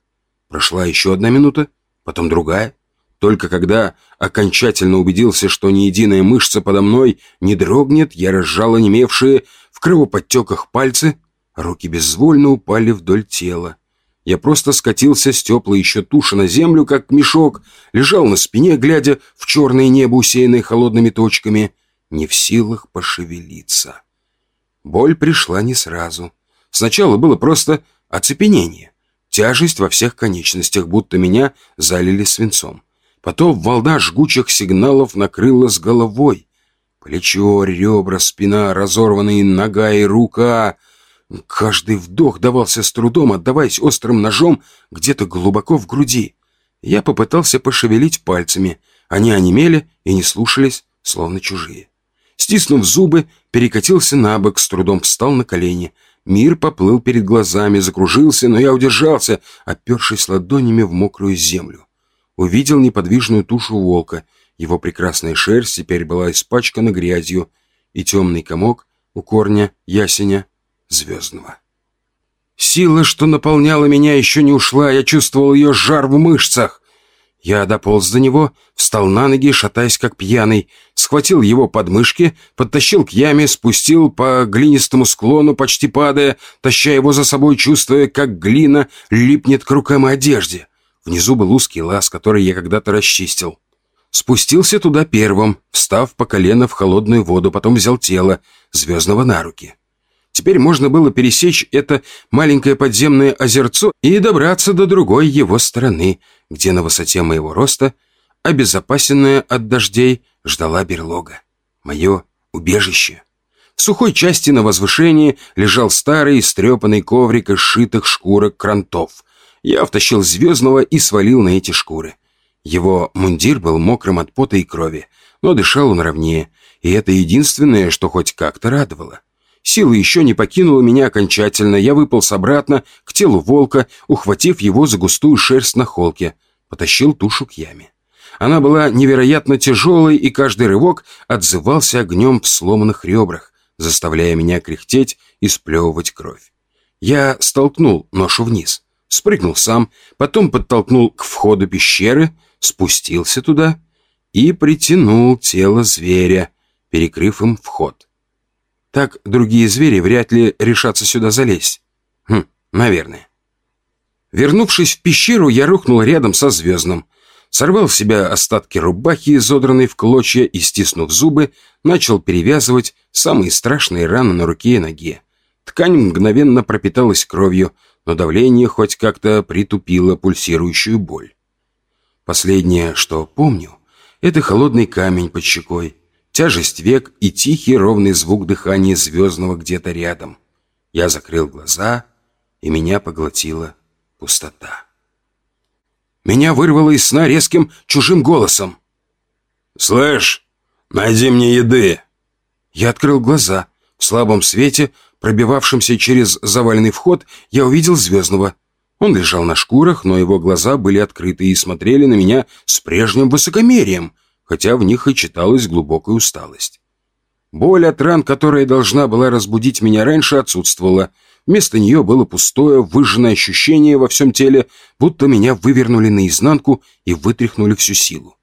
Прошла еще одна минута, потом другая. Только когда окончательно убедился, что ни единая мышца подо мной не дрогнет, я разжал онемевшие в кровоподтеках пальцы, руки безвольно упали вдоль тела. Я просто скатился с теплой еще туши на землю, как мешок, лежал на спине, глядя в черное небо, усеянное холодными точками, не в силах пошевелиться. Боль пришла не сразу. Сначала было просто оцепенение. Тяжесть во всех конечностях, будто меня залили свинцом. Потом волна жгучих сигналов накрыла с головой. Плечо, ребра, спина, разорванные нога и рука. Каждый вдох давался с трудом, отдаваясь острым ножом где-то глубоко в груди. Я попытался пошевелить пальцами. Они онемели и не слушались, словно чужие. Стиснув зубы, перекатился на бок, с трудом встал на колени. Мир поплыл перед глазами, закружился, но я удержался, опершись ладонями в мокрую землю. Увидел неподвижную тушу волка. Его прекрасная шерсть теперь была испачкана грязью, и темный комок у корня ясеня звездного. Сила, что наполняла меня, еще не ушла, я чувствовал ее жар в мышцах. Я дополз до него, встал на ноги, шатаясь как пьяный, схватил его подмышки, подтащил к яме, спустил по глинистому склону, почти падая, таща его за собой, чувствуя, как глина липнет к рукам и одежде. Внизу был узкий лаз, который я когда-то расчистил. Спустился туда первым, встав по колено в холодную воду, потом взял тело Звездного на руки. Теперь можно было пересечь это маленькое подземное озерцо и добраться до другой его стороны, где на высоте моего роста, обезопасенная от дождей, ждала берлога. Мое убежище. В сухой части на возвышении лежал старый истрепанный коврик из сшитых шкурок крантов. Я втащил Звездного и свалил на эти шкуры. Его мундир был мокрым от пота и крови, но дышал он ровнее, и это единственное, что хоть как-то радовало. Сила еще не покинула меня окончательно. Я выполз обратно к телу волка, ухватив его за густую шерсть на холке. Потащил тушу к яме. Она была невероятно тяжелой, и каждый рывок отзывался огнем в сломанных ребрах, заставляя меня кряхтеть и сплевывать кровь. Я столкнул ношу вниз, спрыгнул сам, потом подтолкнул к входу пещеры, спустился туда и притянул тело зверя, перекрыв им вход. Так другие звери вряд ли решатся сюда залезть. Хм, наверное. Вернувшись в пещеру, я рухнул рядом со звездным. Сорвал в себя остатки рубахи, изодранной в клочья, и, стиснув зубы, начал перевязывать самые страшные раны на руке и ноге. Ткань мгновенно пропиталась кровью, но давление хоть как-то притупило пульсирующую боль. Последнее, что помню, это холодный камень под щекой, тяжесть век и тихий ровный звук дыхания звездного где-то рядом. Я закрыл глаза, и меня поглотила пустота. Меня вырвало из сна резким чужим голосом. «Слышь, найди мне еды!» Я открыл глаза. В слабом свете, пробивавшемся через заваленный вход, я увидел Звездного. Он лежал на шкурах, но его глаза были открыты и смотрели на меня с прежним высокомерием — хотя в них и читалась глубокая усталость. Боль от ран, которая должна была разбудить меня раньше, отсутствовала. Вместо нее было пустое, выжженное ощущение во всем теле, будто меня вывернули наизнанку и вытряхнули всю силу.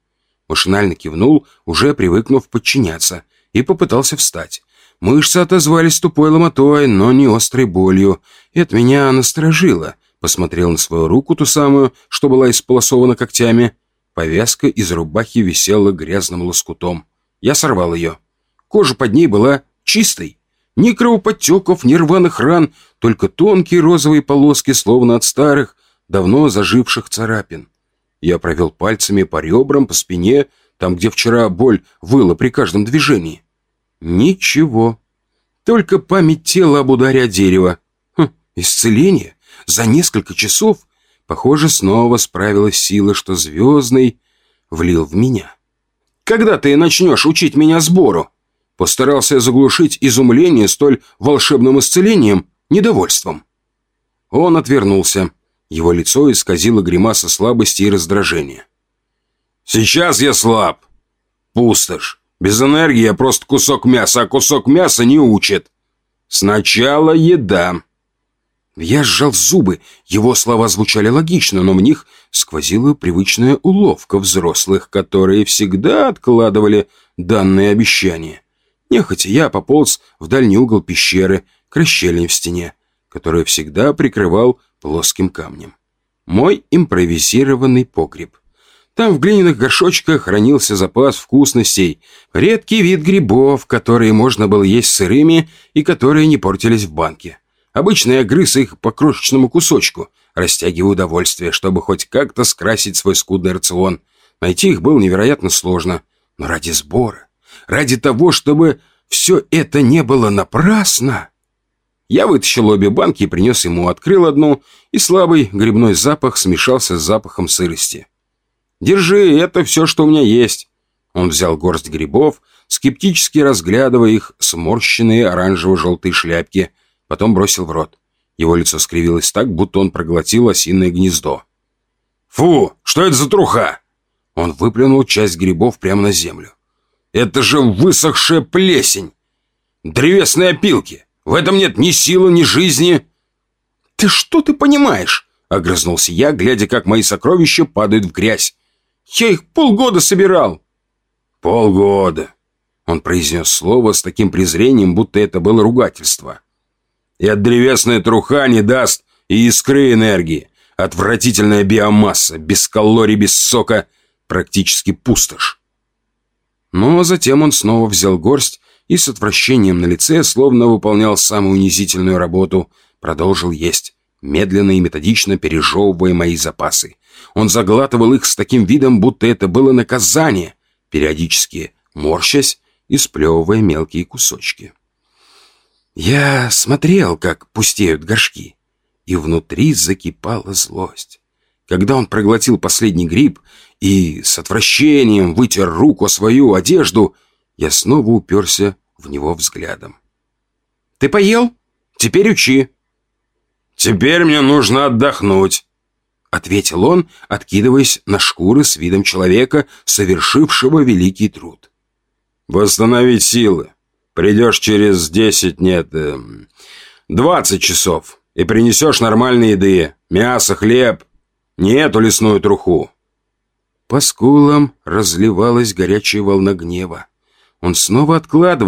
Машинально кивнул, уже привыкнув подчиняться, и попытался встать. Мышцы отозвались тупой ломотой, но не острой болью. Это меня насторожило. Посмотрел на свою руку, ту самую, что была исполосована когтями. Повязка из рубахи висела грязным лоскутом. Я сорвал ее. Кожа под ней была чистой. Ни кровоподтеков, ни рваных ран, только тонкие розовые полоски, словно от старых, давно заживших царапин. Я провел пальцами по ребрам, по спине, там, где вчера боль выла при каждом движении. Ничего. Только память тела об ударе о дерево. Хм, исцеление? За несколько часов? Похоже, снова справилась сила, что Звездный влил в меня. «Когда ты начнешь учить меня сбору?» Постарался заглушить изумление столь волшебным исцелением, недовольством. Он отвернулся. Его лицо исказило гримаса слабости и раздражения. «Сейчас я слаб. Пустошь. Без энергии я просто кусок мяса, а кусок мяса не учит. Сначала еда». Я сжал зубы. Его слова звучали логично, но в них сквозила привычная уловка взрослых, которые всегда откладывали данные обещания. Нехотя я пополз в дальний угол пещеры, к расщелине в стене, которую всегда прикрывал плоским камнем. Мой импровизированный погреб. Там в глиняных горшочках хранился запас вкусностей, редкий вид грибов, которые можно было есть сырыми и которые не портились в банке. Обычно я грыз их по крошечному кусочку, растягивая удовольствие, чтобы хоть как-то скрасить свой скудный рацион. Найти их было невероятно сложно. Но ради сбора, ради того, чтобы все это не было напрасно... Я вытащил обе банки и принес ему, открыл одну, и слабый грибной запах смешался с запахом сырости. «Держи, это все, что у меня есть». Он взял горсть грибов, скептически разглядывая их сморщенные оранжево-желтые шляпки – потом бросил в рот. Его лицо скривилось так, будто он проглотил осиное гнездо. «Фу, что это за труха?» Он выплюнул часть грибов прямо на землю. «Это же высохшая плесень! Древесные опилки! В этом нет ни силы, ни жизни!» «Ты что ты понимаешь?» — огрызнулся я, глядя, как мои сокровища падают в грязь. «Я их полгода собирал!» «Полгода!» Он произнес слово с таким презрением, будто это было ругательство. И от древесная труха не даст и искры энергии. Отвратительная биомасса, без калорий, без сока, практически пустошь. Но затем он снова взял горсть и с отвращением на лице, словно выполнял самую унизительную работу, продолжил есть, медленно и методично пережевывая мои запасы. Он заглатывал их с таким видом, будто это было наказание, периодически морщась и сплевывая мелкие кусочки. Я смотрел, как пустеют горшки, и внутри закипала злость. Когда он проглотил последний гриб и с отвращением вытер руку о свою одежду, я снова уперся в него взглядом. Ты поел? Теперь учи». «Теперь мне нужно отдохнуть», — ответил он, откидываясь на шкуры с видом человека, совершившего великий труд. «Восстановить силы. Придешь через десять, нет, э, двадцать часов и принесешь нормальные еды, мясо, хлеб, не эту лесную труху». По скулам разливалась горячая волна гнева. Он снова откладывал